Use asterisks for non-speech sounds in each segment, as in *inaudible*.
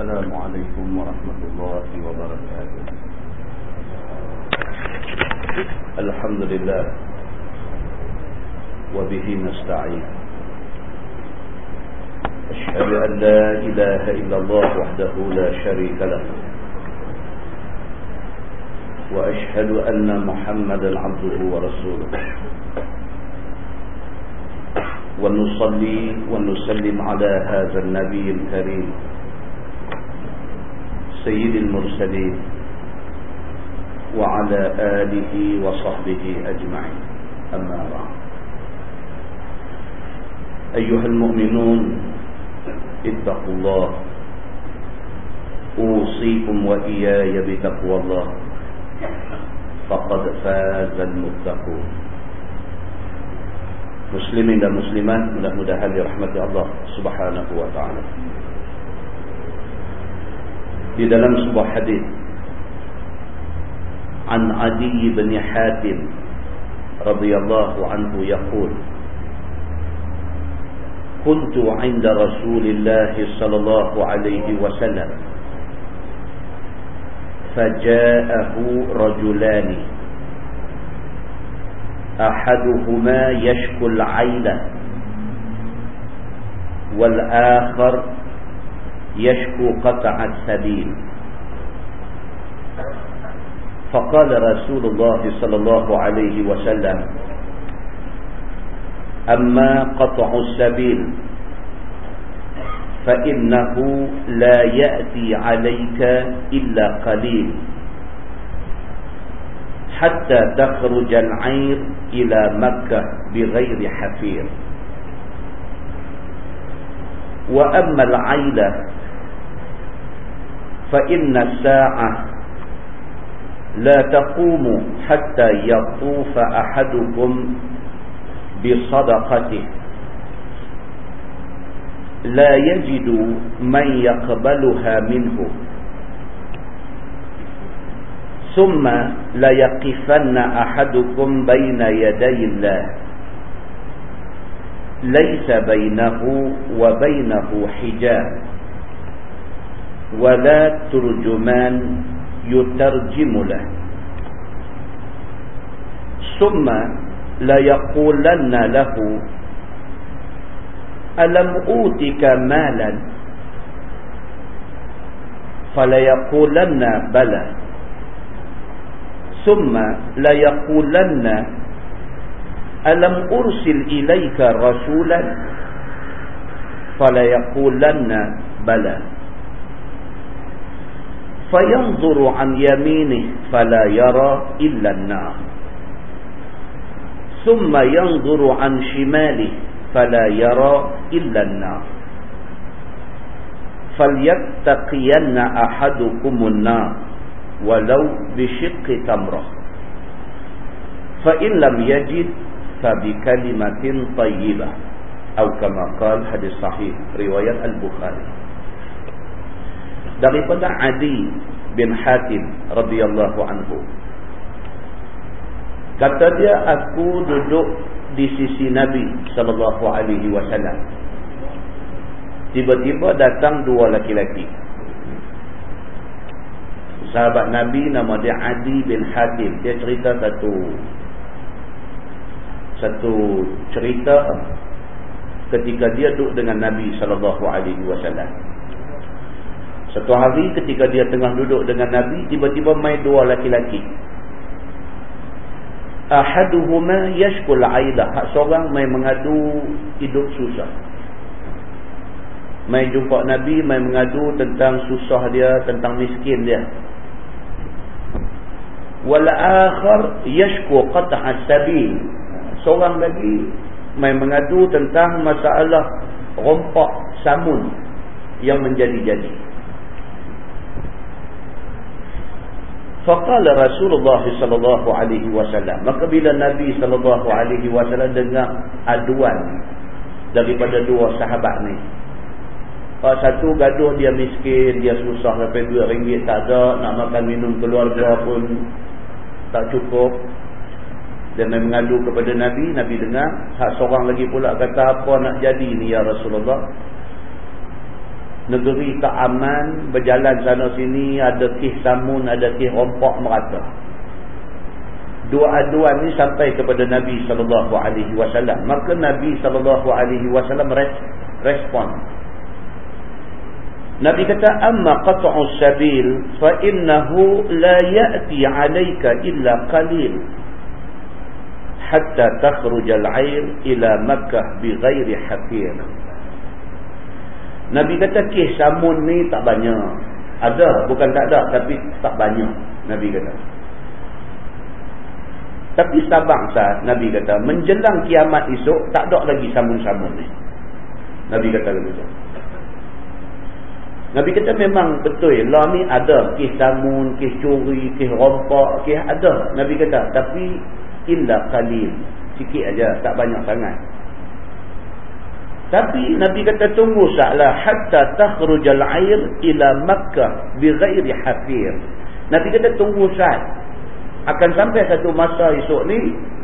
السلام عليكم ورحمة الله وبركاته. الحمد لله. وبه نستعين. أشهد أن لا إله إلا الله وحده لا شريك له. وأشهد أن محمدا عبده ورسوله. ونصلي ونسلم على هذا النبي الكريم. سيد المرسلين وعلى آله وصحبه أجمعين. أما بعد. أيها المؤمنون اتقوا الله. أوصيكم وإياي بتقوى الله. فقد فاز المتقون. muslimin dan muslimat Allah Subhanahu wa taala. Di dalam sebuah hadis An Adi bin Hatim radhiyallahu anhu yaqul كنت عند رسول الله صلى الله عليه وسلم فجاءه رجلان أحدهما يشكو العيلة والآخر يشكو قطع السبيل. فقال رسول الله صلى الله عليه وسلم أما قطع السبيل فإنه لا يأتي عليك إلا قليل حتى تخرج العير إلى مكة بغير حفير. وأما العيلة فإن الساعة لا تقوم حتى يطوف أحدكم بصدقته. لا يجد من يقبلها منه. ثم ليقفن أحدكم بين يدي الله. ليس بينه وبينه حجاب. ولا ترجمان يترجم له. ثم ليقولن له ألم أوتك مالا؟ فليقولن بلى. ثم ليقولن ألم أرسل إليك رسولا؟ فليقولن بلى. فينظر عن يمينه فلا يرى إلا النار. ثم ينظر عن شماله فلا يرى إلا النار. فليتقين أحدكم النار ولو بشق تمرة. فإن لم يجد فبكلمة طيبة أو كما قال حديث صحيح رواية البخاري. Daripada Adi bin Hatim radhiyallahu anhu. Kata dia aku duduk di sisi Nabi sallallahu alaihi wasallam. Tiba-tiba datang dua laki-laki sahabat Nabi nama dia Adi bin Hatim. Dia cerita satu satu cerita ketika dia duduk dengan Nabi sallallahu alaihi wasallam satu hari ketika dia tengah duduk dengan Nabi tiba-tiba mai dua laki-laki. Ahaduhuma yashkul ailah hak seorang mai mengadu hidup susah. Mai jumpa Nabi mai mengadu tentang susah dia tentang miskin dia. Wal akhar yashku qat'a sabil. Seorang lagi mai mengadu tentang masalah rompak samun yang menjadi-jadi Faqala Rasulullah sallallahu alaihi wasallam maka bila Nabi sallallahu alaihi wasallam dengar aduan daripada dua sahabat ni Pak satu gaduh dia miskin, dia susah sampai duit ringgit tak ada, nak makan minum keluarga pun tak cukup. Dia mengadu kepada Nabi, Nabi dengar. Hak seorang lagi pula kata apa nak jadi ni ya Rasulullah. Negeri tak aman berjalan sana sini ada kih samun ada kih rompak merata. Dua aduan ni sampai kepada Nabi sallallahu alaihi wasallam. Maka Nabi sallallahu alaihi wasallam respon. Nabi kata amma qat'u sabil fa innahu la ya'ti 'alayka illa qalil hatta takhruj al-'ayr ila Makkah bighairi hafir Nabi kata kes samun ni tak banyak. Ada, bukan tak ada tapi tak banyak. Nabi kata. Tapi sabang saat Nabi kata, menjelang kiamat esok tak ada lagi samun-samun ni. Nabi kata begitu. Nabi kata memang betul lah ni ada kes samun, kes curi, kes rompak, kes ada. Nabi kata tapi illa qalil. Sikit aja, tak banyak sangat. Tapi Nabi kata tunggu salah hatta takhrujal air ila Makkah bighairi hafir. Nabi kata tunggu saat. Akan sampai satu masa esok ni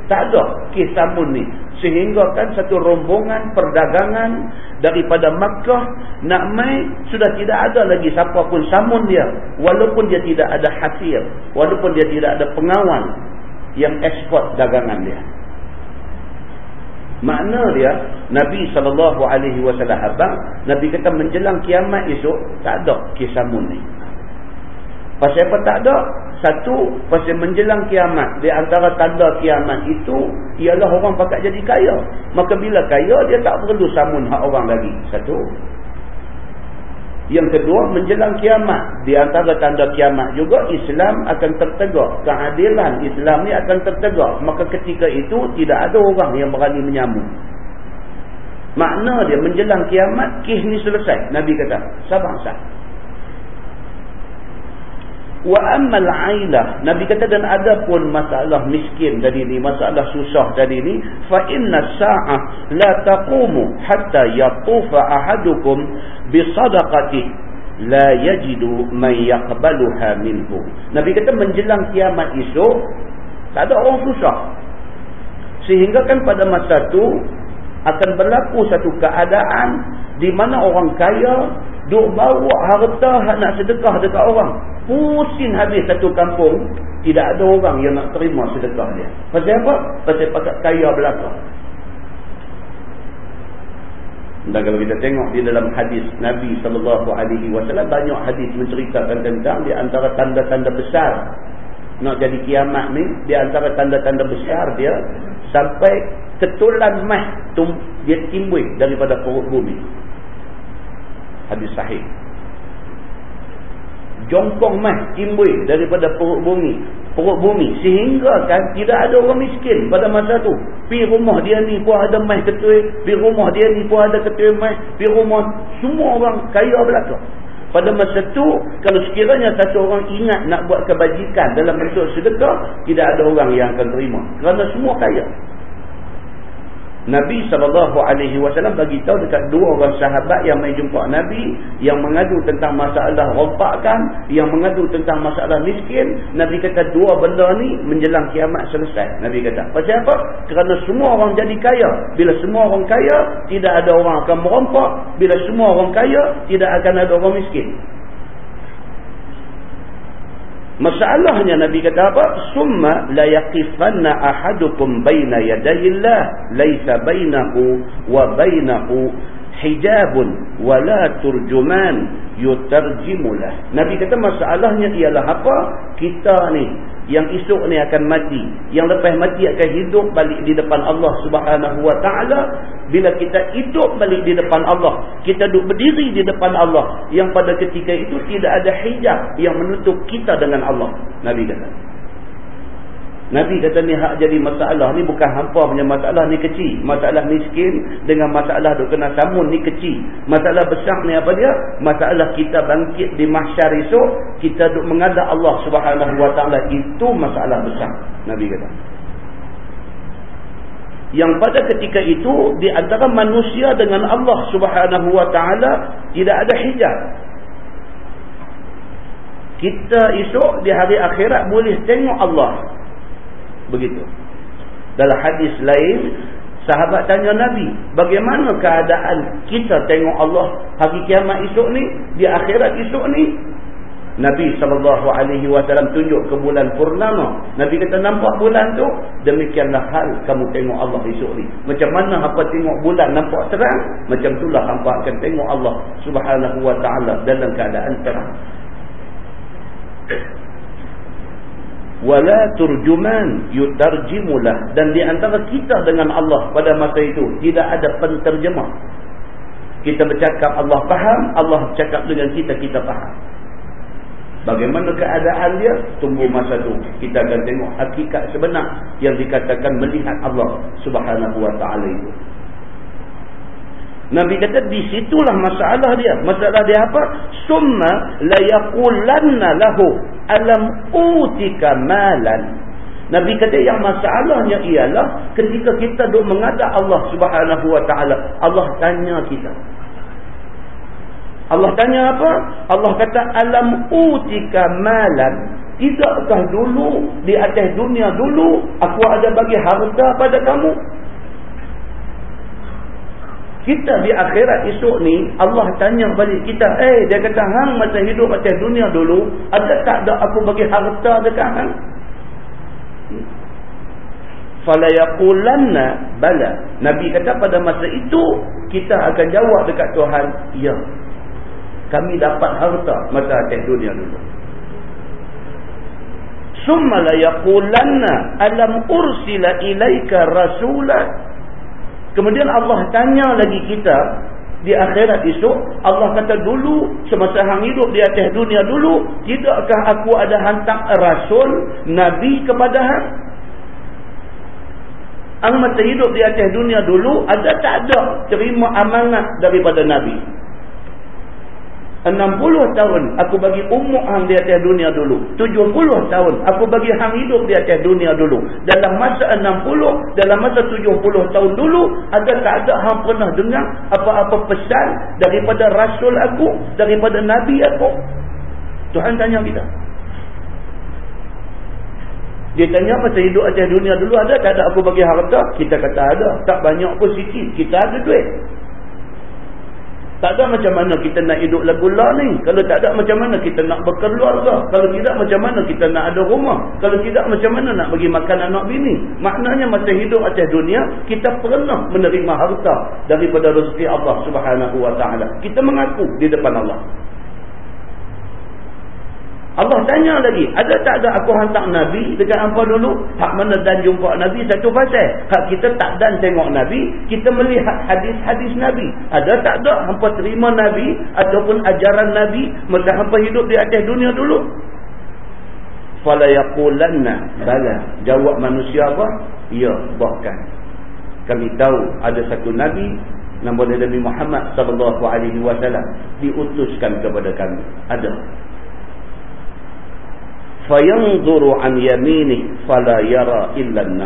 tak ada kes samun ni. Sehingga kan satu rombongan perdagangan daripada Makkah nak mai sudah tidak ada lagi siapa pun samun dia. Walaupun dia tidak ada hafir walaupun dia tidak ada pengawal yang ekspor dagangan dia Makna dia Nabi wasallam abang Nabi kata menjelang kiamat esok tak ada kisah ni. Pasal apa tak ada? Satu, pasal menjelang kiamat di antara tanda kiamat itu ialah orang pakat jadi kaya. Maka bila kaya dia tak perlu samun hak orang lagi. Satu. Yang kedua, menjelang kiamat. Di antara tanda kiamat juga, Islam akan tertegak. Keadilan Islam ni akan tertegak. Maka ketika itu, tidak ada orang yang berani menyambung. Makna dia, menjelang kiamat, kih ni selesai. Nabi kata, sabar-sabar wa ammal ailah nabi kata dan ada pun masalah miskin tadi ni masalah susah tadi ni fa inna sa'ah la taqumu hatta yatufa ahadukum bi sadaqati la yajidu man yaqbaluha minhu. Nabi kata menjelang kiamat esok tak ada orang susah. Sehingga kan pada masa tu akan berlaku satu keadaan di mana orang kaya duk bawa harta nak sedekah dekat orang. Pusing habis satu kampung tidak ada orang yang nak terima sedekah dia. Pasal apa? pasal pakat kaya belakang dan kalau kita tengok di dalam hadis Nabi SAW banyak hadis menceritakan tentang di antara tanda-tanda besar nak jadi kiamat ni di antara tanda-tanda besar dia sampai ketulan mah dia timbul daripada perut bumi hadis sahih. Jongkong mah timbul daripada perut bumi. Perut bumi. Sehingga kan tidak ada orang miskin pada masa tu. Pi rumah dia ni pun ada mah ketua pi rumah dia ni pun ada ketua mah pi rumah semua orang kaya belaka. Pada masa tu kalau sekiranya satu orang ingat nak buat kebajikan dalam bentuk sedekah tidak ada orang yang akan terima. Kerana semua kaya Nabi SAW bagi tahu dekat dua orang sahabat yang main jumpa Nabi yang mengadu tentang masalah rompakan, yang mengadu tentang masalah miskin. Nabi kata dua benda ni menjelang kiamat selesai. Nabi kata. Pasal apa? Kerana semua orang jadi kaya. Bila semua orang kaya, tidak ada orang akan merompak. Bila semua orang kaya, tidak akan ada orang miskin. Masalahnya Nabi kata apa? Summa la yaqifanna ahadukum baina yadayillah laisa bainahu wa bainahu hijabun wala turjuman yutarjimulah. Nabi kata masalahnya ialah apa? Kita ni yang esok ni akan mati yang lepas mati akan hidup balik di depan Allah subhanahu wa ta'ala bila kita hidup balik di depan Allah kita duduk berdiri di depan Allah yang pada ketika itu tidak ada hijab yang menutup kita dengan Allah Nabi kata Nabi kata ni hak jadi masalah ni bukan hampa punya masalah ni kecil. Masalah miskin dengan masalah duk kena samun ni kecil. Masalah besar ni apa dia? Masalah kita bangkit di mahsyar esok, kita duk mengadap Allah Subhanahu wa taala itu masalah besar. Nabi kata. Yang pada ketika itu di antara manusia dengan Allah Subhanahu wa taala tidak ada hijab. Kita esok di hari akhirat boleh tengok Allah begitu dalam hadis lain Sahabat tanya Nabi, bagaimana keadaan kita tengok Allah hari kiamat esok ni, di akhirat esok ni? Nabi SAW tunjuk ke bulan purnama. Nabi kata nampak bulan tu, demikianlah hal kamu tengok Allah esok ni. Macam mana hampa tengok bulan nampak terang, macam itulah hampa akan tengok Allah subhanahu wa ta'ala dalam keadaan terang wala turjuman yutarjimulah. Dan di antara kita dengan Allah pada masa itu tidak ada penterjemah. Kita bercakap Allah faham Allah bercakap dengan kita kita faham. Bagaimana keadaan dia? Tunggu masa tu. Kita akan tengok hakikat sebenar yang dikatakan melihat Allah subhanahu wa ta'ala itu Nabi kata di situlah masalah dia. Masalah dia apa? Summa la yaqulanna lahu alam utika malan. Nabi kata yang masalahnya ialah ketika kita duk mengadap Allah Subhanahu wa taala, Allah tanya kita. Allah tanya apa? Allah kata alam utika malan. Tidakkah dulu di atas dunia dulu aku ada bagi harta pada kamu? Kita di akhirat esok ni Allah tanya balik kita eh dia kata hang masa hidup atas dunia dulu ada tak ada aku bagi harta dekat hang? Fala yaqulanna bala. Nabi kata pada masa itu kita akan jawab dekat Tuhan ya kami dapat harta masa atas dunia dulu summa la yaqulanna alam ursila ilaika rasulan Kemudian Allah tanya lagi kita di akhirat esok Allah kata dulu semasa hang hidup di atas dunia dulu tidakkah aku ada hantar rasul nabi kepada hang? Ang masa hidup di atas dunia dulu ada tak ada terima amanat daripada nabi 60 tahun aku bagi umur hang di atas dunia dulu. 70 tahun aku bagi hang hidup di atas dunia dulu. Dalam masa 60 dalam masa 70 tahun dulu ada tak ada hang pernah dengar apa-apa pesan daripada rasul aku daripada nabi aku. Tuhan tanya kita. Dia tanya masa hidup atas dunia dulu ada tak ada aku bagi harta? Kita kata ada. Tak banyak pun sikit. Kita ada duit tak ada macam mana kita nak hidup lagu lah ni. Kalau tak ada macam mana kita nak berkeluarga. Kalau tidak macam mana kita nak ada rumah. Kalau tidak macam mana nak bagi makan anak bini. Maknanya masa hidup atas dunia, kita pernah menerima harta daripada rezeki Allah subhanahu wa ta'ala. Kita mengaku di depan Allah. Allah tanya lagi, ada tak ada aku hantar Nabi dekat hampa dulu? Hak mana dan jumpa Nabi satu pasal. Hak kita tak dan tengok Nabi, kita melihat hadis-hadis Nabi. Ada tak ada hampa terima Nabi ataupun ajaran Nabi masa hampa hidup di atas dunia dulu? Fala yaqulanna bala. Jawab manusia apa? Ya, bahkan. Kami tahu ada satu Nabi nama Nabi Muhammad sallallahu alaihi wasallam diutuskan kepada kami. Ada fayanzuru an yaminih fala yara illa an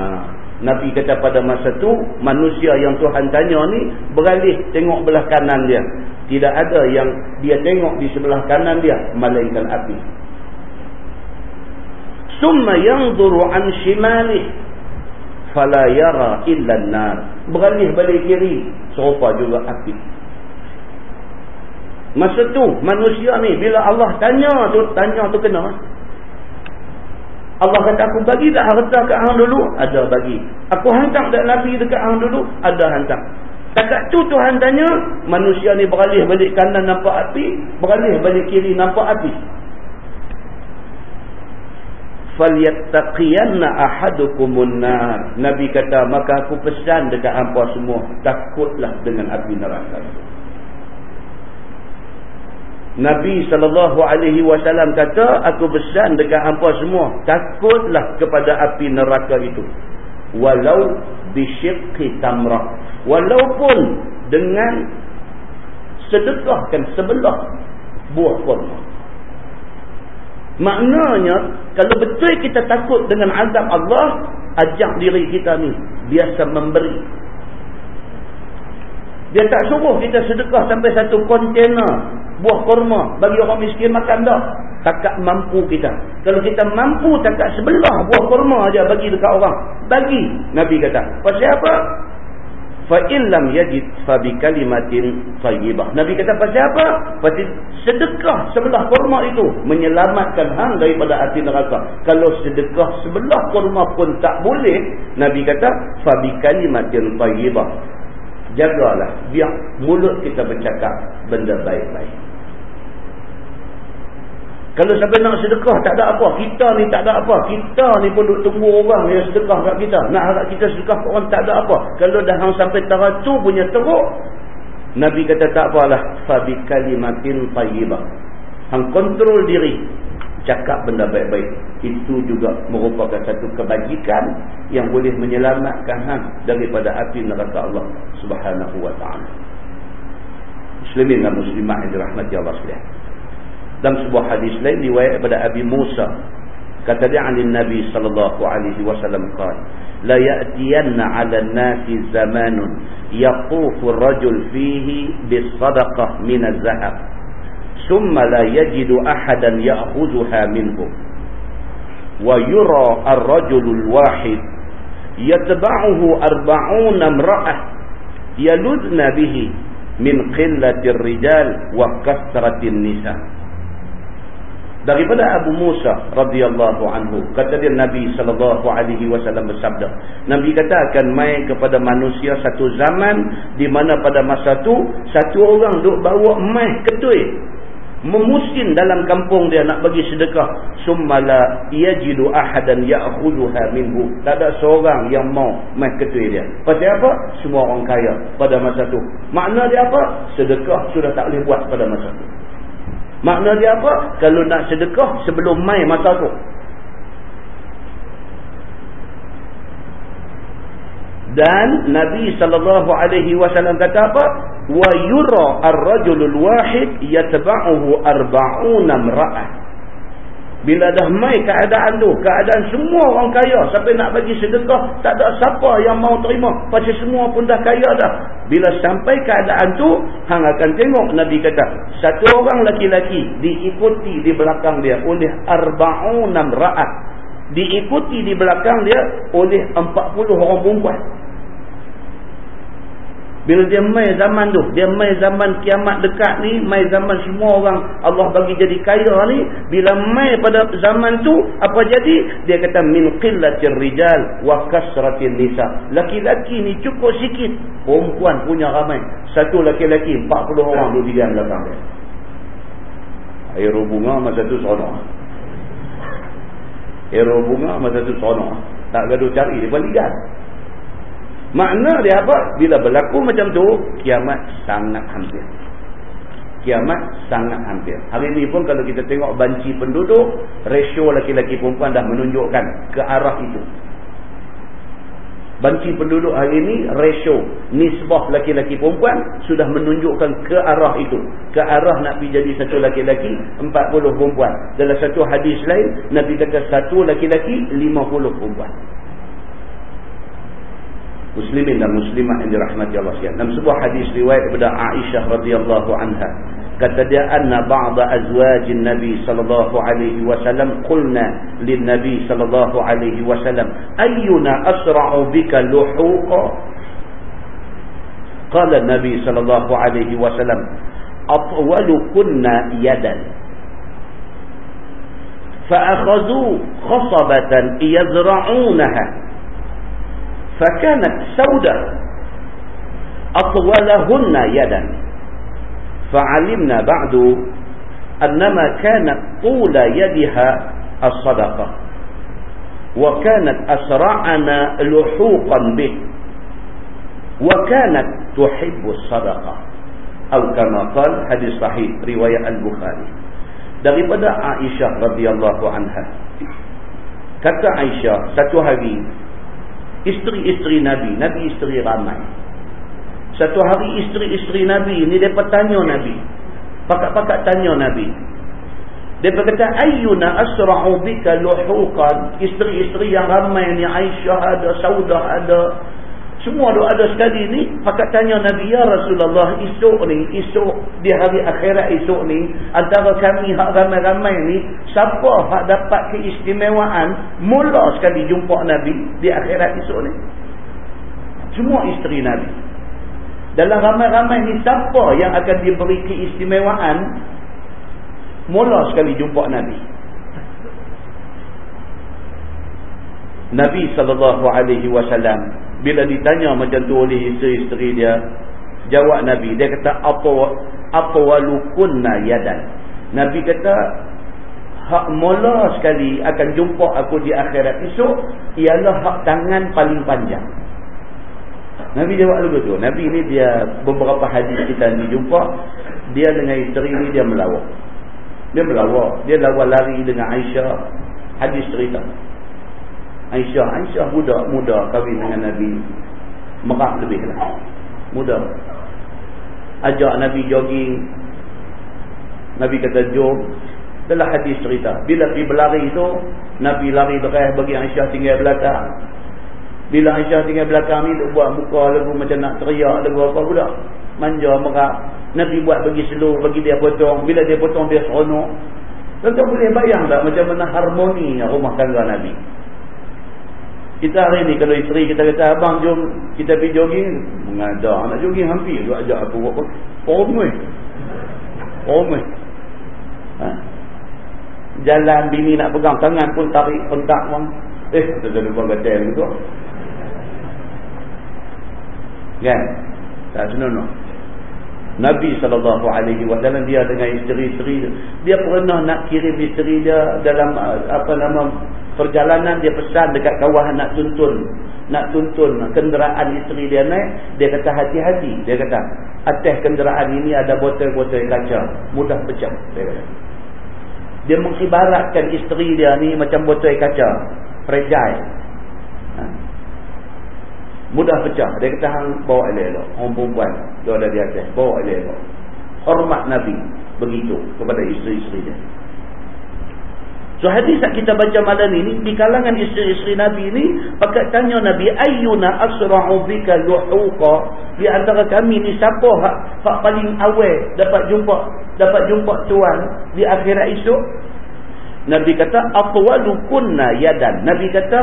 Nabi kata pada masa tu manusia yang Tuhan tanya ni beralih tengok belah kanan dia. Tidak ada yang dia tengok di sebelah kanan dia melainkan api. Summa yanzuru an shimalih fala yara illa an Beralih balik kiri serupa juga api. Masa tu manusia ni bila Allah tanya tu tanya tu kena Allah kata aku bagi tak harta kat hang dulu? Ada bagi. Aku hantar tak Nabi dekat hang dulu? Ada hantar. Takat tu Tuhan tanya, manusia ni beralih balik kanan nampak api, beralih balik kiri nampak api. Falyattaqiyanna ahadukumun nar. Nabi kata, maka aku pesan dekat hangpa semua, takutlah dengan api neraka. Nabi SAW kata, aku pesan dekat hampa semua, takutlah kepada api neraka itu. Walau bisyikhi tamrah. Walaupun dengan sedekahkan sebelah buah kurma. Maknanya, kalau betul kita takut dengan azab Allah, ajak diri kita ni biasa memberi. Dia tak suruh kita sedekah sampai satu kontena buah kurma bagi orang miskin makan dah. Takat mampu kita. Kalau kita mampu takat sebelah buah kurma aja bagi dekat orang bagi. Nabi kata pasal apa? Fa illam yajid fa bi kalimatin thayyibah nabi kata pasal apa? Pasal sedekah sebelah kurma itu menyelamatkan hang daripada api neraka. Kalau sedekah sebelah kurma pun tak boleh nabi kata fa bi kalimatin thayyibah jagalah biar mulut kita bercakap benda baik-baik kalau sampai nak sedekah tak ada apa. Kita ni tak ada apa. Kita ni pun duk tunggu orang yang sedekah kat kita. Nak harap kita sedekah kat orang tak ada apa. Kalau dah hang sampai taratu punya teruk. Nabi kata tak apalah. Fabi kalimatin tayyibah. Hang kontrol diri. Cakap benda baik-baik. Itu juga merupakan satu kebajikan yang boleh menyelamatkan hang daripada api neraka Allah subhanahu wa ta'ala. Muslimin dan muslimah yang dirahmati Allah sekalian dalam sebuah hadis lain riwayat daripada Abi Musa kata dia alin Nabi sallallahu alaihi wasallam qala la ya'tiyanna 'ala an-nasi zamanun yaqufu ar-rajul fihi bis-sadaqah min az-zahab thumma la yajidu ahadan ya'khudhuha minhu. Wa yura ar-rajul al-wahid. Yatba'uhu arba'una imra'ah. Yaludna bihi min qillati ar-rijal wa kathrati an-nisa' daripada Abu Musa radhiyallahu anhu kata dia Nabi sallallahu alaihi wasallam bersabda Nabi kata akan mai kepada manusia satu zaman di mana pada masa tu satu orang duk bawa mai ketui memusin dalam kampung dia nak bagi sedekah. Summala yajidu ahadan ya'khudha minhu. Tak ada seorang yang mau mai ketui dia. Pasal apa? Semua orang kaya pada masa tu. Makna dia apa? Sedekah sudah tak boleh buat pada masa tu. Makna dia apa? Kalau nak sedekah sebelum mai masa tu. Dan Nabi sallallahu alaihi wasallam kata apa? Wa yura ar-rajulul wahid yatba'uhu arba'una imra'ah. Bila dah mai keadaan tu, keadaan semua orang kaya, sampai nak bagi sedekah, tak ada siapa yang mau terima. Pasal semua pun dah kaya dah. Bila sampai keadaan tu, hang akan tengok Nabi kata, satu orang laki-laki diikuti di belakang dia oleh arba'unam ra'at. Diikuti di belakang dia oleh 40 orang perempuan. Bila dia mai zaman tu, dia mai zaman kiamat dekat ni, mai zaman semua orang Allah bagi jadi kaya ni, bila mai pada zaman tu, apa jadi? Dia kata min qillatir rijal wa kasratin nisa. Laki-laki ni cukup sikit, perempuan punya ramai. Satu laki-laki 40 orang duduk di belakang dia. Air bunga masa tu seronok. Air bunga masa tu seronok. Tak gaduh cari, dia balik kan. Makna dia apa? Bila berlaku macam tu, kiamat sangat hampir. Kiamat sangat hampir. Hari ini pun kalau kita tengok banci penduduk, rasio laki-laki perempuan dah menunjukkan ke arah itu. Banci penduduk hari ini, rasio nisbah laki-laki perempuan sudah menunjukkan ke arah itu. Ke arah nak pergi jadi satu laki-laki, 40 perempuan. Dalam satu hadis lain, Nabi kata satu laki-laki, 50 perempuan muslimin dan muslimat yang dirahmati Allah sekalian. Dalam sebuah hadis riwayat daripada Aisyah radhiyallahu anha, kata dia anna ba'da azwajin Nabi sallallahu alaihi wasallam qulna lin Nabi sallallahu alaihi wasallam ayyuna asra'u bika luhuqa? Qala Nabi sallallahu alaihi wasallam atwalukunna yadan فأخذوا خصبة يزرعونها فكانت سودة. أطولهن يدا. فعلمنا بعد أنما كانت طول يدها الصدقة. وكانت أسرعنا لحوقا به. وكانت تحب الصدقة. أو كما قال حديث صحيح رواية البخاري. daripada Aisyah radhiyallahu anha kata Aisyah satu hari Isteri-isteri Nabi. Nabi isteri ramai. Satu hari isteri-isteri Nabi ni mereka tanya Nabi. Pakat-pakat tanya Nabi. Dia berkata, Ayyuna asra'u bika luhukan. Isteri-isteri yang ramai ni, Aisyah ada, Saudah ada, semua doa ada sekali ni, pakat tanya Nabi ya Rasulullah, esok ni, esok di hari akhirat esok ni, antara kami hak ramai-ramai ni, siapa hak dapat keistimewaan mula sekali jumpa Nabi di akhirat esok ni? Semua isteri Nabi. Dalam ramai-ramai ni siapa yang akan diberi keistimewaan mula sekali jumpa Nabi. Nabi sallallahu alaihi wasallam bila ditanya macam tu oleh isteri-isteri dia, jawab Nabi, dia kata apa apa walukunna yadan. Nabi kata hak mula sekali akan jumpa aku di akhirat esok ialah hak tangan paling panjang. Nabi jawab lagu tu. Nabi ni dia beberapa hadis kita ni jumpa dia dengan isteri ni dia melawak. Dia melawak, dia lawan lari dengan Aisyah. Hadis cerita. Aisyah, Aisyah budak muda kahwin dengan Nabi. Merah lebih lah. Muda. Ajak Nabi jogging. Nabi kata, jom. Itulah hadis cerita. Bila pergi berlari tu, Nabi lari berai bagi Aisyah tinggal belakang. Bila Aisyah tinggal belakang ni, buat muka lagu macam nak teriak lagu apa pula. Manja, merah. Nabi buat bagi seluruh, bagi dia potong. Bila dia potong, dia seronok. Tentu boleh bayang tak macam mana harmoninya rumah tangga Nabi. Kita hari ni kalau isteri kita kata abang jom kita pergi jogging. Mengadak nak jogging hampir juga ajak aku buat pomoi pomoi ha? jalan bini nak pegang tangan pun tarik pentak bang eh kita jadi buat gatel gitu kan? Tak senonoh Nabi SAW dia dengan isteri-isteri dia. Pernah nak kirim isteri dia dalam apa nama perjalanan dia pesan dekat kawahan nak tuntun nak tuntun kenderaan isteri dia naik dia kata hati-hati dia kata. Atas kenderaan ini ada botol-botol kaca mudah pecah dia kata. Dia mengibaratkan isteri dia ni macam botol kaca fragile. Mudah pecah. Dia kata hang bawa elok-elok. Orang perempuan dia ada di atas bawa elok-elok. Hormat Nabi begitu kepada isteri-isteri dia. So hadis yang kita baca malam ini di kalangan isteri-isteri Nabi ini pakat tanya Nabi ayyuna asra'u bika luhuqa? Di antara kami ni siapa hak, hak paling awal dapat jumpa dapat jumpa tuan di akhirat esok? Nabi kata atwalu kunna yadan. Nabi kata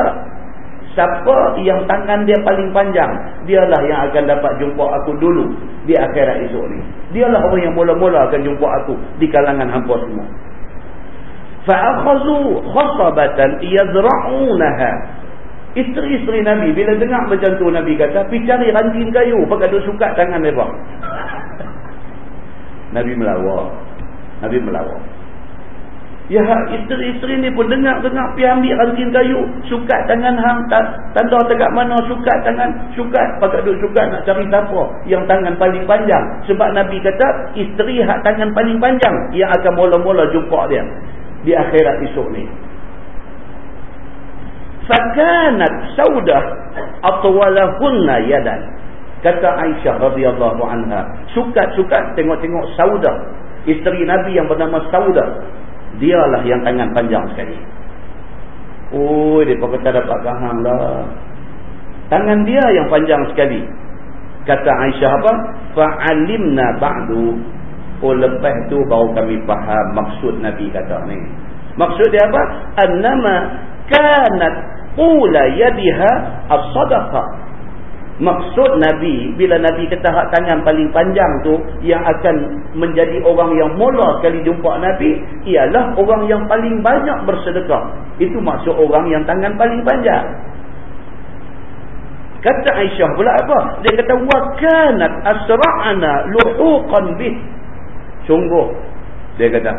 siapa yang tangan dia paling panjang dialah yang akan dapat jumpa aku dulu di akhirat esok ni. Dialah orang yang mula-mula akan jumpa aku di kalangan hangpa semua. Fa'akhazu khasabatan yazra'unaha. Isteri-isteri Nabi bila dengar macam tu Nabi kata pergi cari ranting kayu pakai duk sukat tangan mereka *laughs* Nabi melawak Nabi melawak ya isteri-isteri ni pun dengar-dengar pergi ambil ranting kayu sukat tangan hang tanda tegak mana sukat tangan sukat pakai duk sukat nak cari siapa yang tangan paling panjang sebab Nabi kata isteri hak tangan paling panjang yang akan mula-mula jumpa dia di akhirat esok ni. Fakanat saudah atwalahunna yadan. Kata Aisyah radhiyallahu anha, sukat-sukat tengok-tengok saudah, isteri Nabi yang bernama Saudah. Dialah yang tangan panjang sekali. Oh, dia pun kata dapat kahang lah. Tangan dia yang panjang sekali. Kata Aisyah apa? Fa'alimna ba'du Oh lepas tu baru kami faham maksud Nabi kata ni. Maksud dia apa? Annama kanat ula yadiha as-sadaqah. Maksud Nabi, bila Nabi kata hak tangan paling panjang tu yang akan menjadi orang yang mula sekali jumpa Nabi, ialah orang yang paling banyak bersedekah. Itu maksud orang yang tangan paling panjang. Kata Aisyah pula apa? Dia kata, وَكَانَتْ أَسْرَعَنَا لُحُوقًا بِهِ Sungguh dia kata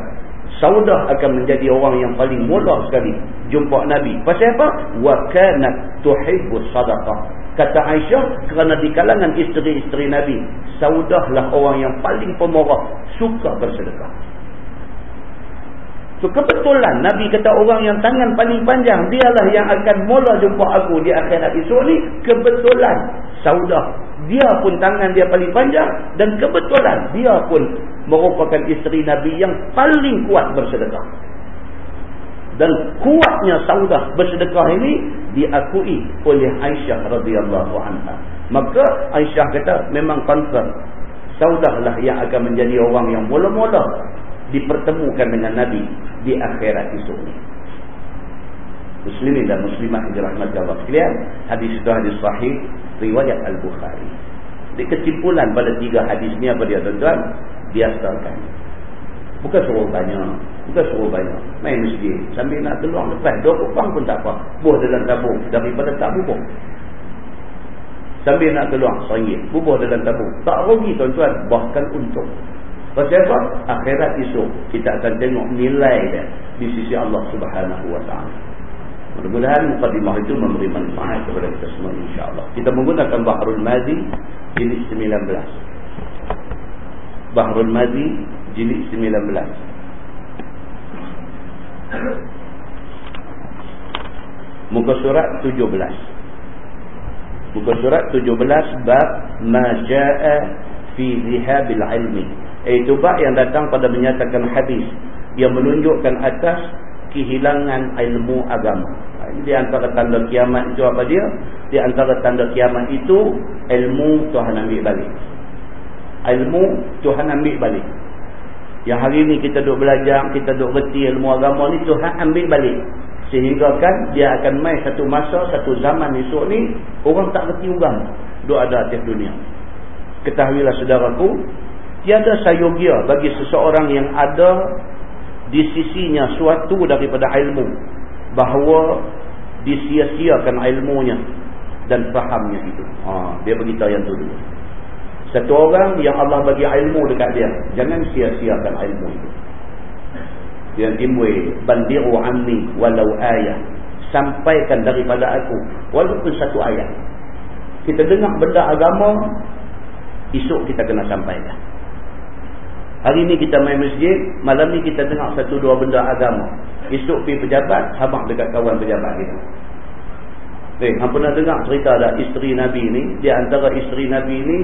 Saudah akan menjadi orang yang paling mula sekali jumpa Nabi. Pasal apa? Wa kanat tuhibbus sadaqah. Kata Aisyah kerana di kalangan isteri-isteri Nabi, Saudahlah orang yang paling pemurah, suka bersedekah. So kebetulan Nabi kata orang yang tangan paling panjang dialah yang akan mula jumpa aku di akhirat esok ni. Kebetulan saudah dia pun tangan dia paling panjang dan kebetulan dia pun merupakan isteri Nabi yang paling kuat bersedekah. Dan kuatnya saudah bersedekah ini diakui oleh Aisyah radhiyallahu anha. Maka Aisyah kata memang confirm saudahlah yang akan menjadi orang yang mula-mula dipertemukan dengan Nabi di akhirat itu. Muslimin dan muslimat yang dirahmati Allah sekalian, hadis itu hadis sahih riwayat Al-Bukhari. Di kesimpulan pada tiga hadis ni apa dia tuan-tuan? Biasakan. Bukan suruh banyak. Bukan suruh banyak. Main masjid. Sambil nak keluar lepas. Dua kupang pun tak apa. Buah dalam tabung. Daripada tak bubuh. Sambil nak keluar. Seringgit. Bubuh dalam tabung. Tak rugi tuan-tuan. Bahkan untung. Pasal apa? Akhirat esok. Kita akan tengok nilai dia. Di sisi Allah subhanahu wa ta'ala. Mudah-mudahan mukadimah itu memberi manfaat kepada kita semua insyaAllah. Kita menggunakan Bahrul Mazi jilid 19. Bahrul Mazi jilid 19 muka surat 17 muka surat 17 bab ma jaa fi zihabil ilmi iaitu bab yang datang pada menyatakan hadis yang menunjukkan atas kehilangan ilmu agama di antara tanda kiamat itu apa dia di antara tanda kiamat itu ilmu Tuhan ambil balik ilmu Tuhan ambil balik yang hari ni kita duduk belajar, kita duduk reti ilmu agama ni Tuhan ambil balik. Sehingga kan dia akan main satu masa, satu zaman esok ni orang tak reti agama. Duk ada atas dunia. Ketahuilah saudaraku, tiada sayogia bagi seseorang yang ada di sisinya suatu daripada ilmu bahawa disia-siakan ilmunya dan fahamnya itu. Ha, dia beritahu yang tu dulu. Satu orang yang Allah bagi ilmu dekat dia. Jangan sia-siakan ilmu itu. Yang timbul. Bandiru amni walau ayat. Sampaikan daripada aku. Walaupun satu ayat. Kita dengar benda agama. Esok kita kena sampaikan. Hari ni kita main masjid. Malam ni kita dengar satu dua benda agama. Esok pergi pejabat. Habang dekat kawan pejabat kita. Eh, apa nak dengar cerita ada isteri Nabi ni. Di antara isteri Nabi ni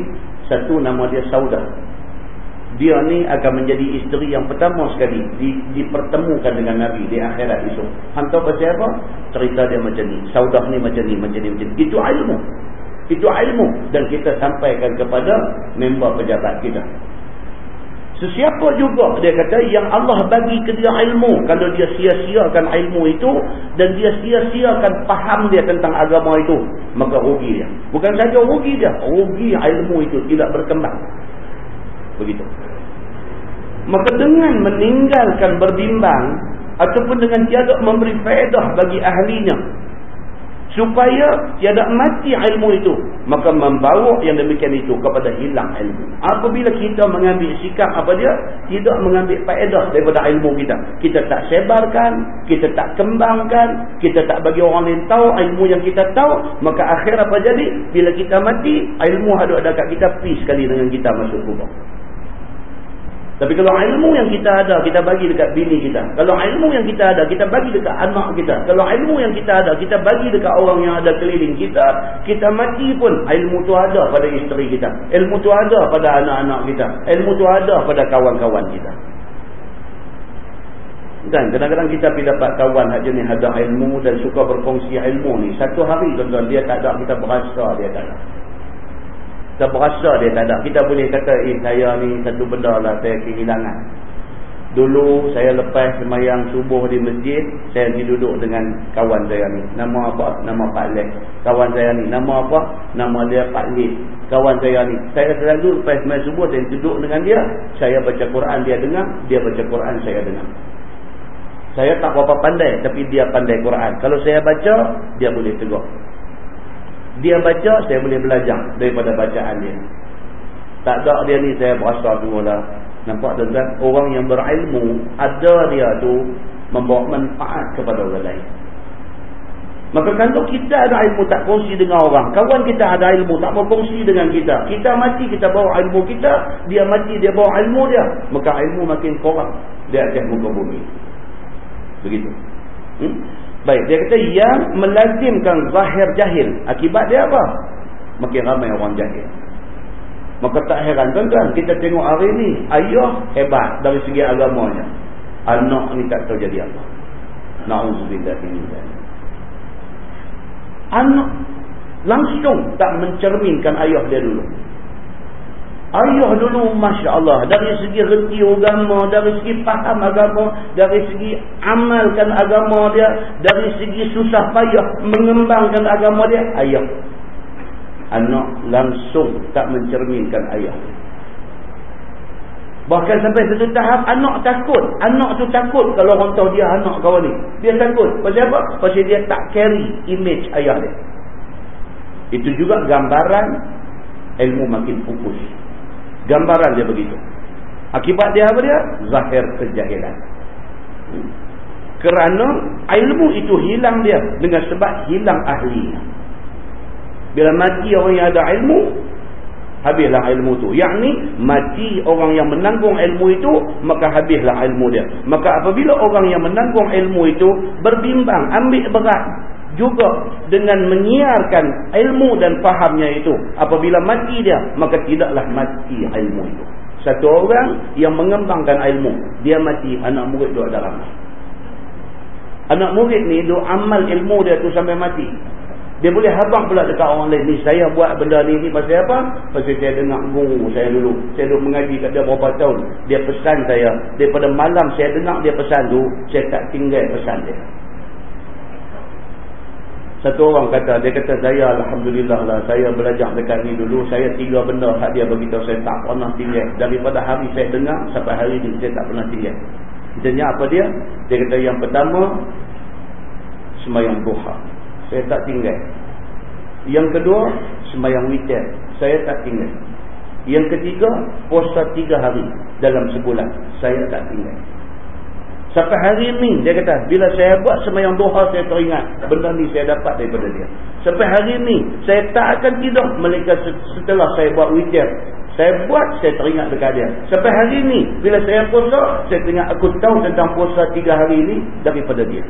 satu nama dia Saudah. Dia ni akan menjadi isteri yang pertama sekali di, dipertemukan dengan Nabi di akhirat itu. Hantar pasal apa? Cerita dia macam ni. Saudah ni macam ni, macam ni, macam ni. Itu ilmu. Itu ilmu. Dan kita sampaikan kepada member pejabat kita. Sesiapa juga dia kata yang Allah bagi ke dia ilmu. Kalau dia sia-siakan ilmu itu dan dia sia-siakan faham dia tentang agama itu. Maka rugi dia. Bukan saja rugi dia. Rugi ilmu itu tidak berkembang. Begitu. Maka dengan meninggalkan berbimbang ataupun dengan tiada memberi faedah bagi ahlinya supaya tiada mati ilmu itu. Maka membawa yang demikian itu kepada hilang ilmu. Apabila kita mengambil sikap apa dia? Tidak mengambil faedah daripada ilmu kita. Kita tak sebarkan kita tak kembangkan kita tak bagi orang lain tahu ilmu yang kita tahu maka akhir apa jadi? Bila kita mati ilmu ada dekat kita pergi sekali dengan kita masuk kubur tapi kalau ilmu yang kita ada, kita bagi dekat bini kita. Kalau ilmu yang kita ada, kita bagi dekat anak kita. Kalau ilmu yang kita ada, kita bagi dekat orang yang ada keliling kita. Kita mati pun, ilmu tu ada pada isteri kita. Ilmu tu ada pada anak-anak kita. Ilmu tu ada pada kawan-kawan kita. Dan kadang-kadang kita pergi dapat kawan yang jenis ada ilmu dan suka berkongsi ilmu ni. Satu hari tuan-tuan, dia tak ada, kita berasa dia tak ada. Kita berasa dia tak ada. Kita boleh kata, eh saya ni satu benda lah saya kehilangan. Dulu saya lepas semayang subuh di masjid, saya pergi duduk dengan kawan saya ni. Nama apa? Nama Pak Lek. Kawan saya ni. Nama apa? Nama dia Pak Lek. Kawan saya ni. Saya selalu lepas semayang subuh, saya duduk dengan dia. Saya baca Quran, dia dengar. Dia baca Quran, saya dengar. Saya tak berapa pandai, tapi dia pandai Quran. Kalau saya baca, dia boleh tegur. Dia baca, saya boleh belajar daripada bacaan dia. Tak ada dia ni, saya berasa semula. Nampak tuan-tuan? Orang yang berilmu, ada dia tu membawa manfaat kepada orang lain. Maka kalau kita ada ilmu tak kongsi dengan orang. Kawan kita ada ilmu tak mau kongsi dengan kita. Kita mati kita bawa ilmu kita. Dia mati dia bawa ilmu dia. Maka ilmu makin kurang. Dia akan muka bumi. Begitu. Hmm? Baik, dia kata yang melazimkan zahir jahil. Akibat dia apa? Makin ramai orang jahil. Maka tak heran tuan-tuan, kita tengok hari ni, ayah hebat dari segi agamanya. Anak ni tak tahu jadi apa. Na'udzubillah ini. Anak langsung tak mencerminkan ayah dia dulu. Ayah dulu Masya Allah Dari segi reti agama Dari segi faham agama Dari segi amalkan agama dia Dari segi susah payah Mengembangkan agama dia Ayah. Anak langsung tak mencerminkan ayah. Bahkan sampai satu tahap anak takut. Anak tu takut kalau orang tahu dia anak kawan ni. Dia takut. Pasal apa? pasal dia tak carry image ayah dia. Itu juga gambaran ilmu makin pupus gambaran dia begitu akibat dia apa dia? zahir kejahilan kerana ilmu itu hilang dia dengan sebab hilang ahli. Bila mati orang yang ada ilmu, habislah ilmu tu. Yang ni, mati orang yang menanggung ilmu itu, maka habislah ilmu dia. Maka apabila orang yang menanggung ilmu itu, berbimbang, ambil berat, juga dengan menyiarkan ilmu dan fahamnya itu. Apabila mati dia, maka tidaklah mati ilmu itu. Satu orang yang mengembangkan ilmu, dia mati, anak murid duduk dalam. Anak murid ni duk amal ilmu dia tu sampai mati. Dia boleh habang pula dekat orang lain ni. Saya buat benda ni ni pasal apa? Pasal saya dengar guru saya dulu. Saya duk mengaji kat dia berapa tahun. Dia pesan saya. Daripada malam saya dengar dia pesan tu. Saya tak tinggal pesan dia. Satu orang kata, dia kata saya Alhamdulillah lah. Saya belajar dekat ni dulu. Saya tiga benda hak dia beritahu saya tak pernah tinggal. Daripada hari saya dengar sampai hari ni saya tak pernah tinggal. Kitanya apa dia? Dia kata yang pertama semayang duha. Saya tak tinggal. Yang kedua semayang witir. Saya tak tinggal. Yang ketiga puasa tiga hari dalam sebulan. Saya tak tinggal. Sampai hari ini dia kata bila saya buat semayang duha saya teringat benda ni saya dapat daripada dia. Sampai hari ini saya tak akan tidur melainkan setelah saya buat witir saya buat, saya teringat dekat dia. Sampai hari ini, bila saya puasa, saya teringat aku tahu tentang puasa tiga hari ini daripada dia.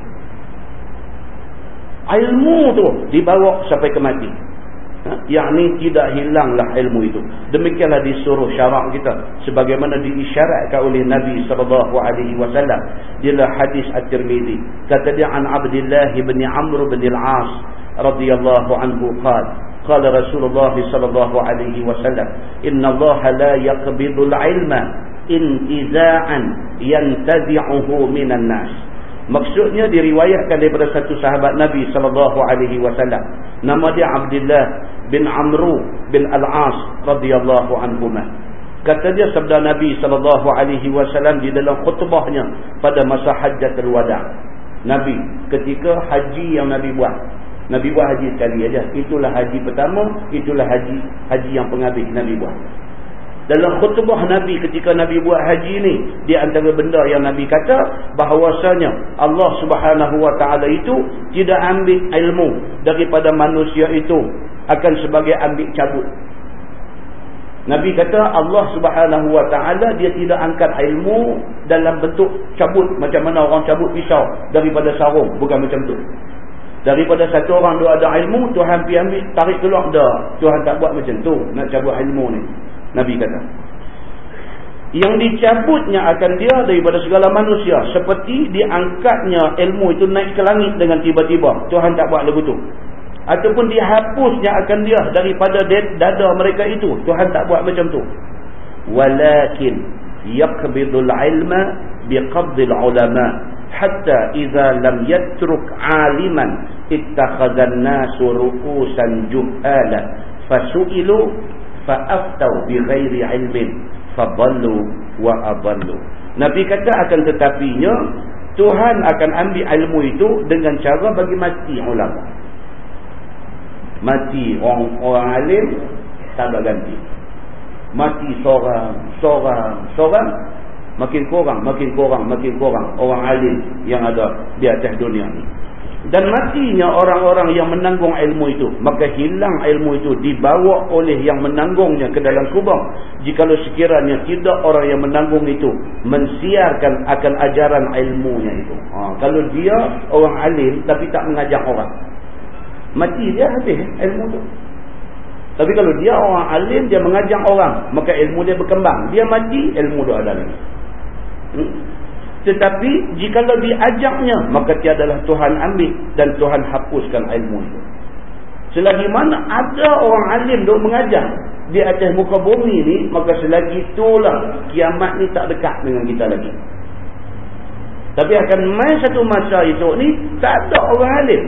Ilmu tu dibawa sampai ke mati Ha? Yang ni tidak hilanglah ilmu itu. Demikianlah disuruh syarak kita. Sebagaimana diisyaratkan oleh Nabi SAW. Dialah hadis At-Tirmidhi. Kata dia an Abdullah bin Amr bin Al-As radhiyallahu anhu qala قال رسول الله صلى الله عليه وسلم إن الله لا يقبض العلم انتزاعا ينتزعه من الناس maksudnya diriwayatkan daripada satu sahabat Nabi sallallahu alaihi wasallam nama dia Abdullah bin Amru bin Al-As radhiyallahu anhuma kata dia sabda Nabi sallallahu alaihi wasallam di dalam khutbahnya pada masa hajjatul wada Nabi ketika haji yang Nabi buat Nabi buat haji sekali aja. Itulah haji pertama, itulah haji haji yang penghabis Nabi buat. Dalam khutbah Nabi ketika Nabi buat haji ni, di antara benda yang Nabi kata bahawasanya Allah Subhanahu Wa Taala itu tidak ambil ilmu daripada manusia itu akan sebagai ambil cabut. Nabi kata Allah Subhanahu Wa Taala dia tidak angkat ilmu dalam bentuk cabut macam mana orang cabut pisau daripada sarung, bukan macam tu. Daripada satu orang dia ada ilmu, Tuhan pergi ambil, tarik keluar dah. Tuhan tak buat macam tu, nak cabut ilmu ni. Nabi kata. Yang dicabutnya akan dia daripada segala manusia. Seperti diangkatnya ilmu itu naik ke langit dengan tiba-tiba. Tuhan tak buat lagu tu. Ataupun dihapusnya akan dia daripada dada mereka itu. Tuhan tak buat macam tu. Walakin yakbidul ilma biqabdil ulama' hatta idza lam yatruk aliman ittakhadhan nasu ru'usan juhala fasu'ilu fa'aftau bighairi ilmin fadallu wa adallu nabi kata akan tetapinya Tuhan akan ambil ilmu itu dengan cara bagi mati ulama mati orang orang alim tak ada ganti mati seorang seorang seorang makin kurang, makin kurang, makin kurang orang alim yang ada di atas dunia ini. Dan matinya orang-orang yang menanggung ilmu itu. Maka hilang ilmu itu dibawa oleh yang menanggungnya ke dalam kubang. Jikalau sekiranya tidak orang yang menanggung itu mensiarkan akan ajaran ilmunya itu. Ha, kalau dia orang alim tapi tak mengajar orang. Mati dia habis ilmu itu. Tapi kalau dia orang alim, dia mengajar orang. Maka ilmu dia berkembang. Dia mati, ilmu dia ada lagi. Tetapi jikalau diajaknya maka tiadalah Tuhan ambil dan Tuhan hapuskan ilmu itu. Selagi mana ada orang alim duk mengajar di atas muka bumi ni maka selagi itulah kiamat ni tak dekat dengan kita lagi. Tapi akan main satu masa itu ni tak ada orang alim.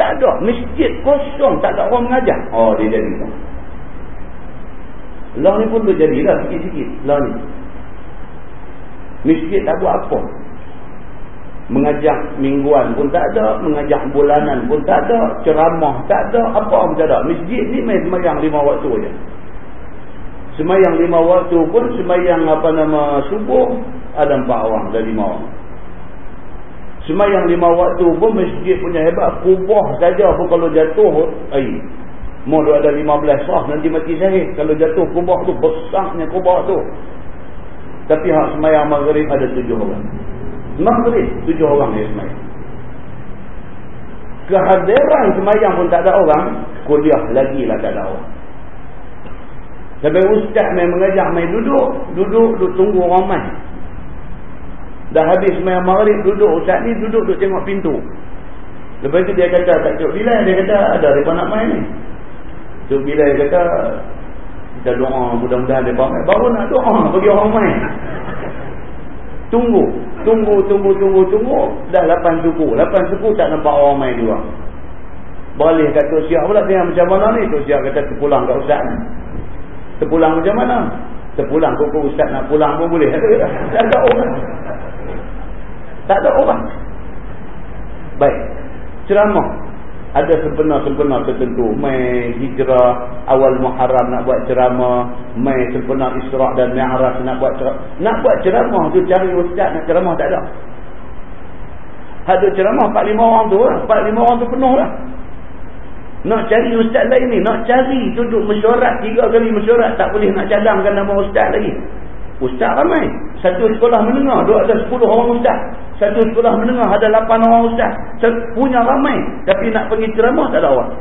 Tak ada. Masjid kosong. Tak ada orang mengajar. Oh, dia jadi. Lah ni pun tu jadilah sikit-sikit. Lah ni. Masjid tak buat apa. Mengajak mingguan pun tak ada. Mengajak bulanan pun tak ada. Ceramah tak ada. Apa pun tak ada. Masjid ni main semayang lima waktu je. Semayang lima waktu pun semayang apa nama subuh. Ada empat orang dan lima orang. Semayang lima waktu pun masjid punya hebat. Kubah saja pun kalau jatuh. Ay, mau ada lima belas sah nanti mati syahid. Kalau jatuh kubah tu. Besarnya kubah tu. Tapi hak semayang maghrib ada tujuh orang. Maghrib tujuh orang yang semayang. Kehadiran semayang pun tak ada orang. Kuliah lagi lah tak ada orang. Sampai ustaz main mengajar main duduk. Duduk, duduk tunggu orang main. Dah habis semayang maghrib duduk. Ustaz ni duduk, duduk tengok pintu. Lepas tu dia kata tak cukup bila. Dia kata ada mereka nak main ni. Tu bila dia kata kita doa mudah-mudahan dia main. Baru nak doa *laughs* bagi orang main. Tunggu. Tunggu, tunggu, tunggu, tunggu. Dah lapan suku. Lapan suku tak nampak orang main juga. Balik kata siap pula tengah macam mana ni. Tu siap kata terpulang kat ustaz ni. Terpulang macam mana? Terpulang kok ustaz nak pulang pun boleh. *laughs* Tak ada orang. Tak ada orang. Baik. Ceramah ada sempena-sempena tertentu mai hijrah awal muharram nak buat ceramah mai sempena isra' dan mi'raj nak buat ceramah nak buat ceramah tu cari ustaz nak ceramah tak ada ada ceramah 4-5 orang tu lah 4-5 orang tu penuh lah nak cari ustaz lain ni nak cari duduk mesyuarat tiga kali mesyuarat tak boleh nak cadangkan nama ustaz lagi Ustaz ramai. Satu sekolah menengah, dua ada sepuluh orang ustaz. Satu sekolah menengah, ada lapan orang ustaz. Punya ramai. Tapi nak pergi ceramah, tak ada orang.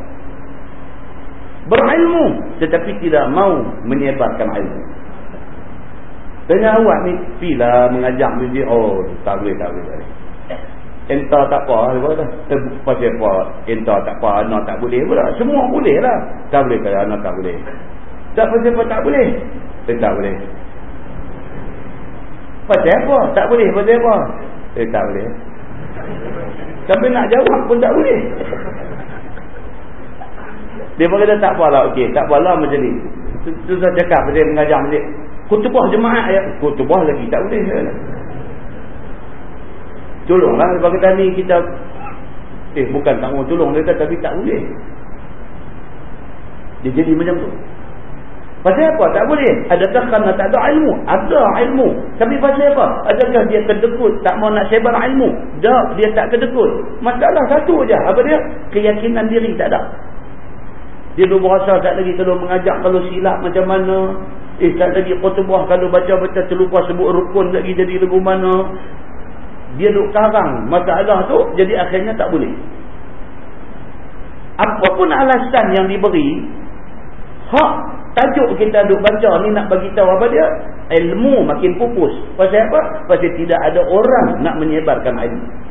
Berilmu. Tetapi tidak mau menyebarkan ilmu. Tanya awak ni, pila mengajak oh tak boleh, tak boleh. Entah tak apa, pasal apa, entah tak apa, anak tak boleh pula. Semua boleh lah. Tak boleh kalau anak tak boleh. Tak apa tak boleh. Eh, tak boleh. Pasal apa? Tak boleh. Pasal apa? Eh tak boleh. Sampai nak jawab pun tak boleh. Dia berkata tak apalah. Okey. Tak apalah macam ni. Itu saya cakap. Dia mengajar. Kutubah jemaah ya. Kutubah lagi. Tak boleh. Tolonglah. Dia kata ni kita. Eh bukan tak mau tolong. Kata tapi tak boleh. Dia jadi macam tu. Pasal apa? Tak boleh. Adakah kerana tak ada ilmu? Ada ilmu. Tapi pasal apa? Adakah dia kedekut tak mau nak sebar ilmu? Tak, dia tak kedekut. Masalah satu aja. Apa dia? Keyakinan diri tak ada. Dia duk berasa tak lagi kalau mengajak kalau silap macam mana. Eh tak lagi khutbah kalau baca-baca terlupa sebut rukun lagi jadi lagu mana. Dia duk karang masalah tu jadi akhirnya tak boleh. Apapun alasan yang diberi, hak tajuk kita duk baca ni nak bagi tahu apa dia? Ilmu makin pupus. Pasal apa? Pasal tidak ada orang nak menyebarkan ilmu